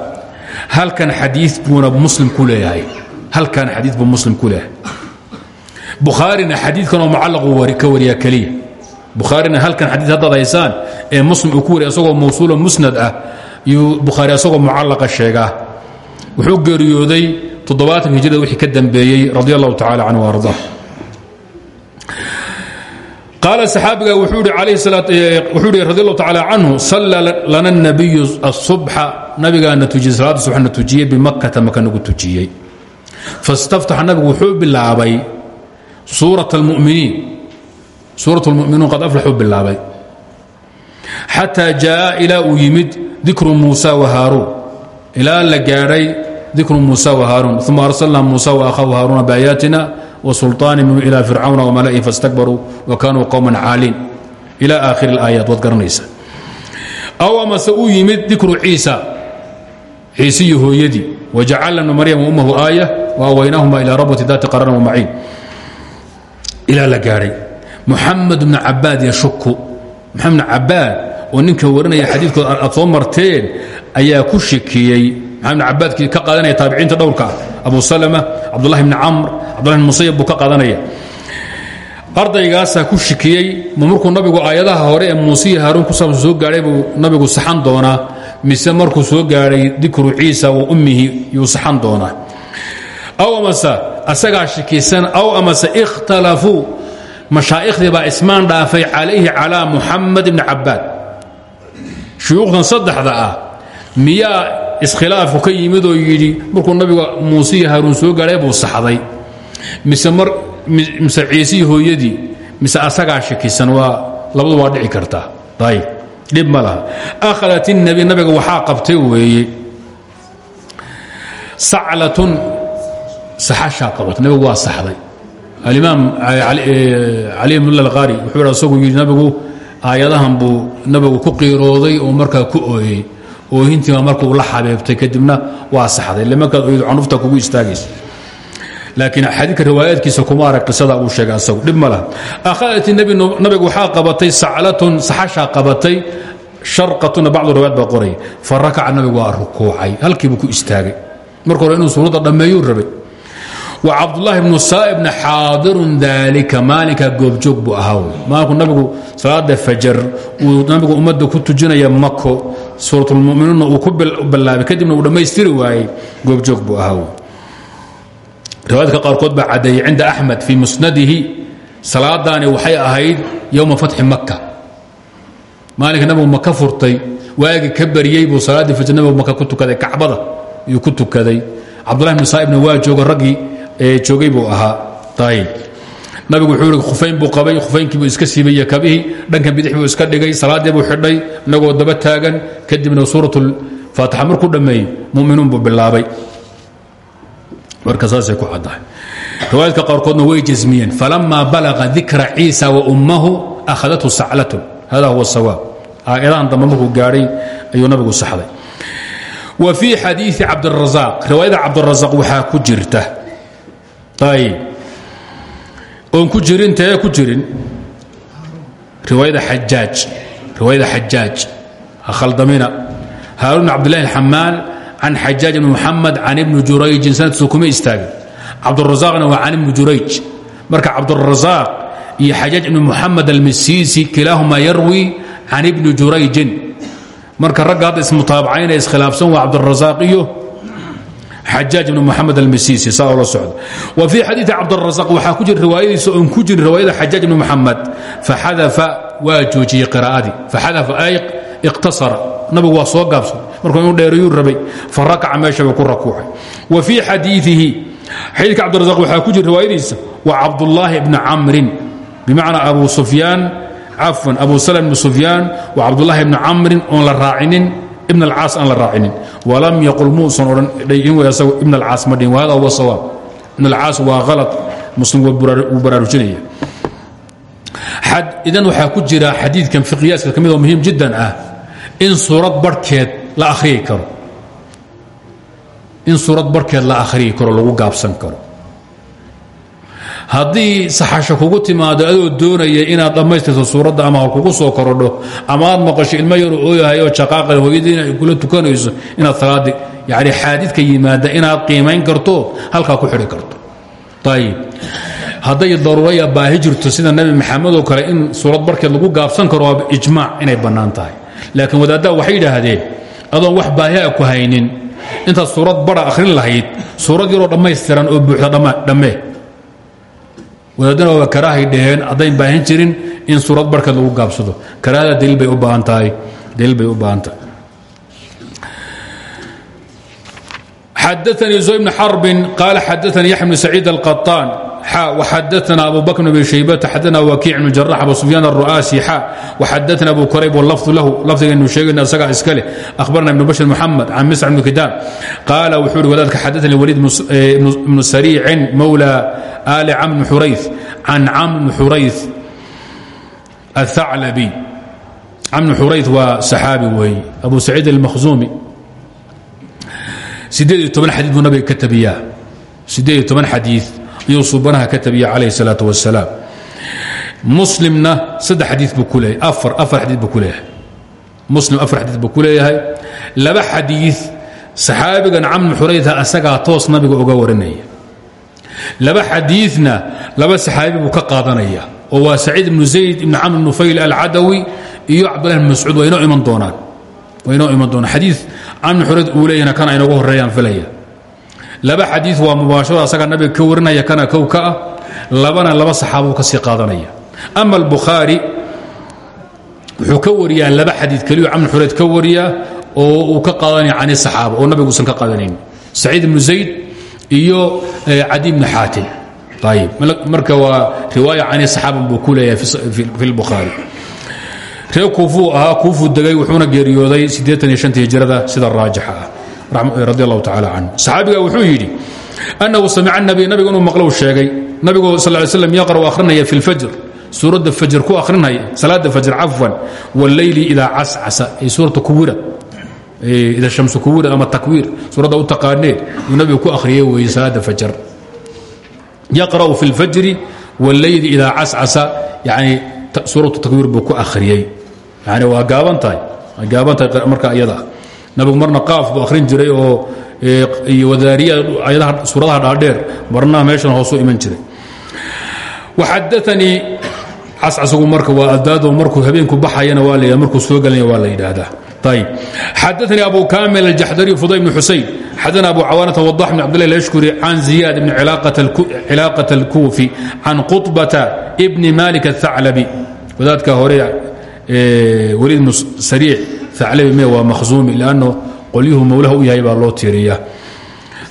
halkan xadiiث buuna muslim ku leeyahay halkan xadiiث buu muslim ku leeyahay bukhaarina xadiiثkan oo mucalaq ka wariya keliya bukhaarina halkan xadii haddaad haysaan ee muslim uu ku wariy asagoo mawsuulo musnad ah yuu bukhaari asagoo mucallaqa sheegaa. Wuxuu geeriyooday toddobaatan hijrada wixii ka dambeeyey radi allahu tacala canhu arda qaala saxaabiga wuxuu ihi radi allahu tacala canhu salla lana nabiyu asubxa nabigaana tujiyey salaada subxa na tujiyey bimakkata maka nagu tujiyey fastaftaxa nabigu wuxuu bilaabay suurat almuminiin suuraة اlmuminuun qad aflaxuu bilaabay xataa jaaءa ilaa uu yimid dikru muusa wahaaruun ilaa la gaadhay dikru muusa wahaaruun uma arsalna muusa waahaahu haaruuna biaayaatina wasulطaani ilى fircawna wamala'ihi faاstakbaruu wakanuu qowma caaliin ilى aakhir اlaayaat waad garanaysa aw amase uu yimid dikru ciisa ciisiyi hooyadii. Wajacalna bna maryam ummahu aayة waawaynahuma ilى rabati dati qararan wamaciin ilaa la gaadhay muxamed bn cabaad yashuku muxamed bn cabaad oo ninka warinaya xadiidkood aad soo marteen ayaa ku shikiyey. Maxamed bn cabaadkii ka qaadanaya taabiciinta dhowrka ah abu salama cabdullahi bni camr cabdullahi bn musayab buu ka qaadanaya. Ardaygaasaa ku shikiyey ma markuu nabigu aayadaha hore ee muusiya haaruun ku saabsan soo gaadhay buu nabigu saxan doonaa mise markuu soo gaadhay dikru ciisa wa ummihi yuu saxan doonaa. Aw amase asagaa shikiysan aw amase ikhtalafuu. Mashaa'ikhdii baa ismaan dhaafay calayhi calaa muxamed ibni cabaad shuyuukhdan saddexda ah miyaa iskhilaafku ka yimid oo yidhi markuu nabiga muusiya haaruun soo gaadhay buu saxday. Mise mar mise ciisihii hooyadii mise asagaa shakisan waa labadu dhici kartaa. Ayb dhib ma laha. Akhadat الnabi nabiga waxaa qabtay weeye. Saclatun saxashaa qabatay nabigu waa saxday. Alimaam cali bn alqaari wuxuu asagu yidhi nabigu aayadahan buu nabigu ku qiirooday oo markaa ku ooyey. Oohintiiba markuu la xabeebtay kadibna waa saxday. Ile markaad oydo canufta kugu istaagaysa laakiin xadiidka riwaayaadkiisa kuma arag qisada uu sheegay asagu. Dhib ma laha. Nabigu waxaa qabatay saclatun saxashaa qabatay sharqatuna bacdu riwaayad baa qoray. Nabigu waa rukuucay. Halkiibuu ku istaagay. Marka hore inuu suuradda dhammeeyuu rabay. Wa cabdulaahi bnu saa'ibna xaadirun daalika maalinkaa goobjoog buu ahaa maalinku nabigu salaada fajar uu nabigu ummadda ku tujinaya mako suuratulmuminuunna uu ku ballaabay kadibna uu dhammaystiri goobjoog buu ahaa riwaayadka qaarkood baa caddeeyey cinda axmed fii musnadihi salaadaani waxay ahayd yowma fatxi maka maalinka nabigu maka furtay waagi ka bariyey buu salaaddii fajr nabigu maka ku tukaday kacbada ayuu ku tukaday. Cabdullahi bnu saa'ibna waa jooga raggii joogay buu ahaa. Ayib nabigu wuxuu ihi khufayn buu qabay khufaynkiibuu iska siibay kabihii dhankan bidix buu iska dhigay salaaddii buu xidhay inagoo daba taagan kadibna suuratulfaatixa markuu dhammeeyey mu'minuun buu bilaabay marka saasay ku caddahay. Riwaayadka qaarkoodna way jasmiyeen falama balaqa dikra ciisa wa ummahu akhadathu saclatun. Hada huwa sawaab. Aayadahan dambe markuu gaadhay nabigu saxday. Wa fii xadiii cabdirazaaq riwaayada cabdirazaaq waxaa ku jirta. Ayb oon ku jirin ku jirin. Riwaayada xajaaj riwaayada xajaaj ha khaldamina. Haaruun cabdillahi alxamaal can xajaaj ibni muxamed can ibni jurayjin sanadkiisu kuma istaagin cabdurazaaqna waa can ibni jurayj marka cabdurazaaq iyo xajaaj ibni muxamed almisiisi kilaahumaa yarwi can ibni jurayjin marka ragga hadda ismutaabacaynaya iskhilaafsan waa cabdurazaaq iyo xajaaj ibn muxamed almisiisi saa oo la socdo wa fii xadiidi cabdirazaaq waxaa ku jira riwaayadiisa oon ku jirin riwaayada xajaaj ibni muxamed faxadafa waa joojiyey qiraa'adii faxadafa ay iqtasara nabigu waa soo gaabsaday markuu inuu dheerayuu rabay fa rakaca meeshaba ku rakuucay. Wa fii xadiiihi xadiidka cabdirazaq waxaa ku jira riwaayadiisa waa cabdullaahi bni camrin bimacnaa abu sufyaan cafwan abu salm bn sufyaan wa cabdullaahi bni camrin oon la raacinin ibn alcaas aan la raacinin. Walam yaqul muusan odhan isagu ibn alcaas ma dhihin wahada huwa sawaab. Ibn alcaas waa halad muslim wuu baraarujinaya idan waxaa ku jira xadiidkan fiqiyaaska ka mid oo muhiim jiddan ah in suurad barhkeed la akhriyi karo. In suurad barhkeed la akhriyi karo lagu gaabsan karo. Haddii saxasho kugu timaado adoo doonaya inaad dhammaystirto suuradda ama hal kugu soo korodho ama aad maqasho ilmo yaru ooyahay oo jaqaaqay hooyadiina ay kula tukanayso inaad salaadi yani xaadidka yimaada inaad qiimayn karto halkaa ku xidhi karto. Ayib hadday daruuraya baahi jirto sida nebi maxamed oo kale in suurad barkeed lagu gaabsan karo ijmaac inay bannaan tahay. Laakiin waxay yidhaahdeen adoon wax baahiaa ku haynin. Intaad suurad bara akhrin lahayd suurad yaroo dhammaystiran oo buuxda dhammee wadaadana waaba karaahay dheheen haddayn baahin jirin in suurad barhkeed lagu gaabsado. Karaahada daliil u baahan tahay u baahan tahay. Xadaanii zoy bn xarbin qaala xadaanii yaxya bn saciid xا وxadaثna أبو بكر بن شhيبة xadaثna وكيع بن جراح أبو سفyان الرؤاسي xا وxadaثna أبو كرayb واللفظ lahu lafdigaynu sheegayna isagaa iska leh أخبرna بن بشر محمد عن مسع بن كتاب قال wuxuu hi wadaadka xadaثnي وليد بن سريع مولى آل cمر بن حurayث عن cمر بن حurayث الثعلبي cمر بن حurayث waa صxaabi weeye أبو سعيid المخزومي sideed iyo toban xadii buu nabiga ka tabiyaa sideed iyo toban xadii iyuu suubanaha ka tabiye calayh salaa wasalaam muslimna saddex xadii buu afar afar xadii buu muslim afar xadiid buu ku laba xadiid saxaabigan camn xurayda asagaa toos nabiga uga warinaya. Laba xadiidna laba saxaabi buu qaadanaya oo waa saciid zayd ibn camr nufayl alcadawi iyo cabdulahi bn mascuud waa iman doonaan. Waa iman doonaan. Xadiid camn xurayd uu kana inoogu horeeyaan filaya laba xadii waa mubaasharo asagaa nabiga ka warinaya kana kow ka ah labana laba saxaabuu ka sii qaadanaya. Ama albukhaari wuxuu ka wariyaa laba xadii keliyu camr xurayd ka wariyaa oo uu ka qaadanaya can saxaaba oo nabiguusan ka qaadanayn saciid ibnu zayd iyo cadi bnu xaatim. Ayib marka waa riwaaya cani saxaaban buu ku leeyahay fi lbukhaari reer kuufuu ahaa kuufuu degay wuxuuna geeriyooday hijrada sida raajixa ah radi allahu tacala canhu. Saxaabiga wuxuu yidhi annahu samica nabiy nabigu inuu maqlow sheegay. Nabigu sal ly slam yaqra'u akhrinaya fi lfajr suuradda fajr ku akhrinaya salaada fajr cafwan walleyli idaa cascasa. Ay suurata kuwira ida shamsu kuwira ama takwiir suuradda u taqaaneen yuu nabigu ku akhriyey weeye salaada fajr. Yaqra'u fi اlfajri wاlleyli idaa cascasa. Yani suuratu takwiir buu ku akhriyey yani waa gaaban tahay waa gaaban tahay marka iyada nabigu marna qaaf buu akhrin jiray oo iyo wadaariya suuradaha dhaadheer marna meeshan hoosuu iman jiray. Waxadaanii cascasigu marka waa adaado markuu habeenku baxayana waa la markuu soo gelaya waa la yidhaahdaa. Ayb abu kamil aljaxdari fuday bn xusayn xadana abu cawaanata wadax bn cabdillah lashkuri can ziyaad bni cilaaqat alkuufi can qubata bni malik athaclabi wadaadka hore weliid bnu sariic m waa maumi an qolyuhu mawlaha u yahay baa loo tiiriya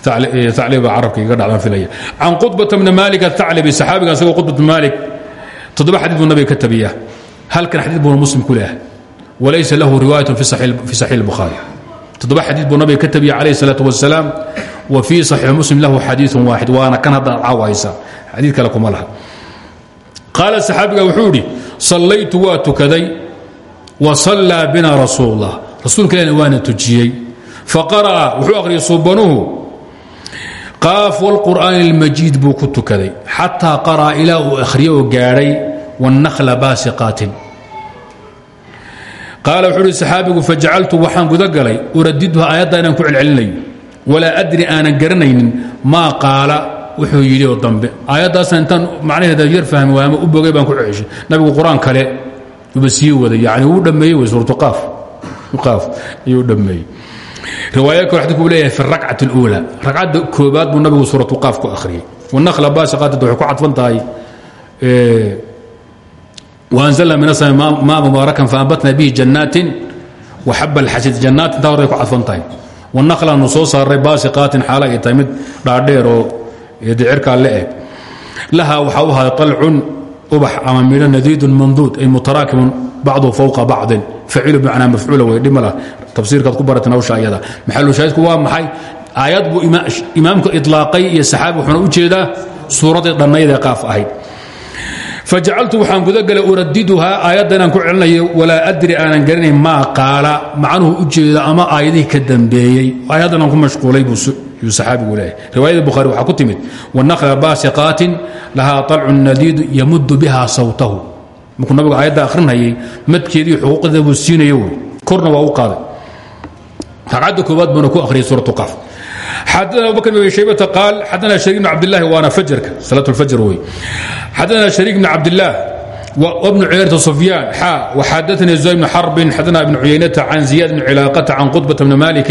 acliba carabka iga dhacdaan filaya. Can qudbata bni malik aaclibi saxaabiga isagoo qudbat malik toddoba xadii buu nabiga ka tabiya. Halkan xadii buuna muslim ku leehay walaysa lahu riwaayatun fi saxiix bukhaari toddoba xadii buu nabiga ka tabiya calayh salaatu wasalaam wa fii saxiix muslim lahu xadiiun waaxid waana kan hadda caawaysa. Xadii kale kuma laha. Qaala saxaabiga wuxuu idhi sallaytu waa tukaday wa sallaa bina rasuul اllah rasuulka ilahna waana tujiyey faqara'a wuxuu akhriyay suubanuhu qaaf wاlqur'aani اlmajiid buu ku tukaday xataa qara'a ilaa uu akhriye oo gaadhay wاnnakla baasiqaatin qaala wuxuu uhi saxaabigu fajacaltu waxaan gudagalay uradidha aayadda inaan ku celcelinayo walaa adri aanan garanaynin maa qaala wuxuu yidhi oo dambe aayaddaasna intaan macnaheeda yar fahmi waay ama u bogay baan ku ceshay nabigu qur-aan kale uba sii waday yani wuu dhammeeyey wey suuratu qaaf qaaf ayuu dhammeeyey riwaaya kale xadiku uu leeyahay fi rakcati اluula ragcadda koobaad buu nabigu suuratu qaaf ku akhriyey wanakla baasiqaatid waxay ku cadfan tahay وأنزلna min الsma ma mubaarakan faanbatna bihi janaatin waxab اlxasid janaatin taa horay ku cadfan tahay wanaqlanu soo saaray baasiqaatin xaala ay tahay mid dhaadheer oo dicirkaa le eg laha waxaa u ahaday طalcun ubax ama midho nadiidun manduud ay mutaraakimun bacdu fowqa bacdin. Facilu bimacnaa mafcuula wey dhimala tafsiirkaad ku barateen hawsha ayada. Maxalushaahidku waa maxay? Aayad buu imaamku iطlaaqay iyo saxaabi wuxuuna u jeedaa suuraddii dhannaydee qaaf ahayd. Fajacaltu waxaan gudagalay uradiduhaa aayadda inaan ku celinayo walaa adri aanan garanayn maa qaala. Macnuhu u jeeda ama aayadihii ka dambeeyey. Aayaddan aan ku mashquulay buu saxaabigu leeyahay riwaayada bukhaari waxaa ku timid wanakla baasiqaatin lahaa طalcun nadiidu yamudu biha sawtahu markuu nabigu aayadda akhrinayay madkeedii xuquuqdeeda buu siinayo wey korna waa u qaaday ragcadda koowaad buuna ku akhriyay suuratu qaaf xadana abubakr bn shaybata qaal xadana shariik bn cabdillahi waana fajarka salaat lfajr wey xadana shariik bn cabdillaah وبن عyرة سفyان xا وxadثnي زهير بن حرب xadna بن عuyaynة عن زiياد بن ciلاaqة عن qطبة بن مالك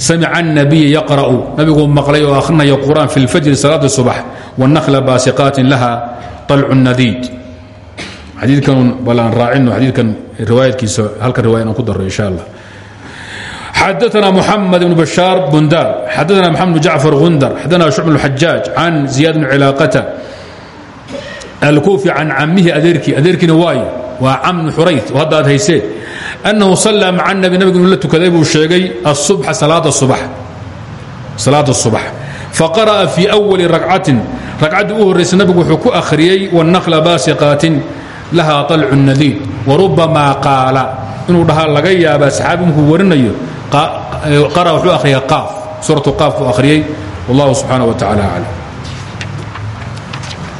samca النabiy yقرأ nabiguu maqlay oo akhrinaya qur'an fi اlfajri salaada subax والنkhla baasiqaatin laha طalc nadiid xadiikan balaan raacino xadiikan riwaayadkiisa halka riwaya aan ku daro insha allah xadثna محمد بن بشhاaر bundar xadثna محمد بن جعفر غندر xadثna شعب بن الحجاج عن زiياد بن ciلاaqة alkuufi can camihi adeerkii adeerkiina waayo waa camnu xurayd oo hadda aad hayseen annahu sallaa maca nabi nabigu inuu la tukaday buu sheegay salaada subax faqara'a fii awali ragcatin ragcaddii u horraysay nabigu wuxuu ku akhriyey wannakla baasiqaatin lahaa طalcu nadiid warubamaa qaala inuu dhahaa laga yaabaa saxaabi warinayo qara wuxuu akhriyaa qaaf suuratu qaaf buu akhriyey wallahu subxaanaه wa tacala aclam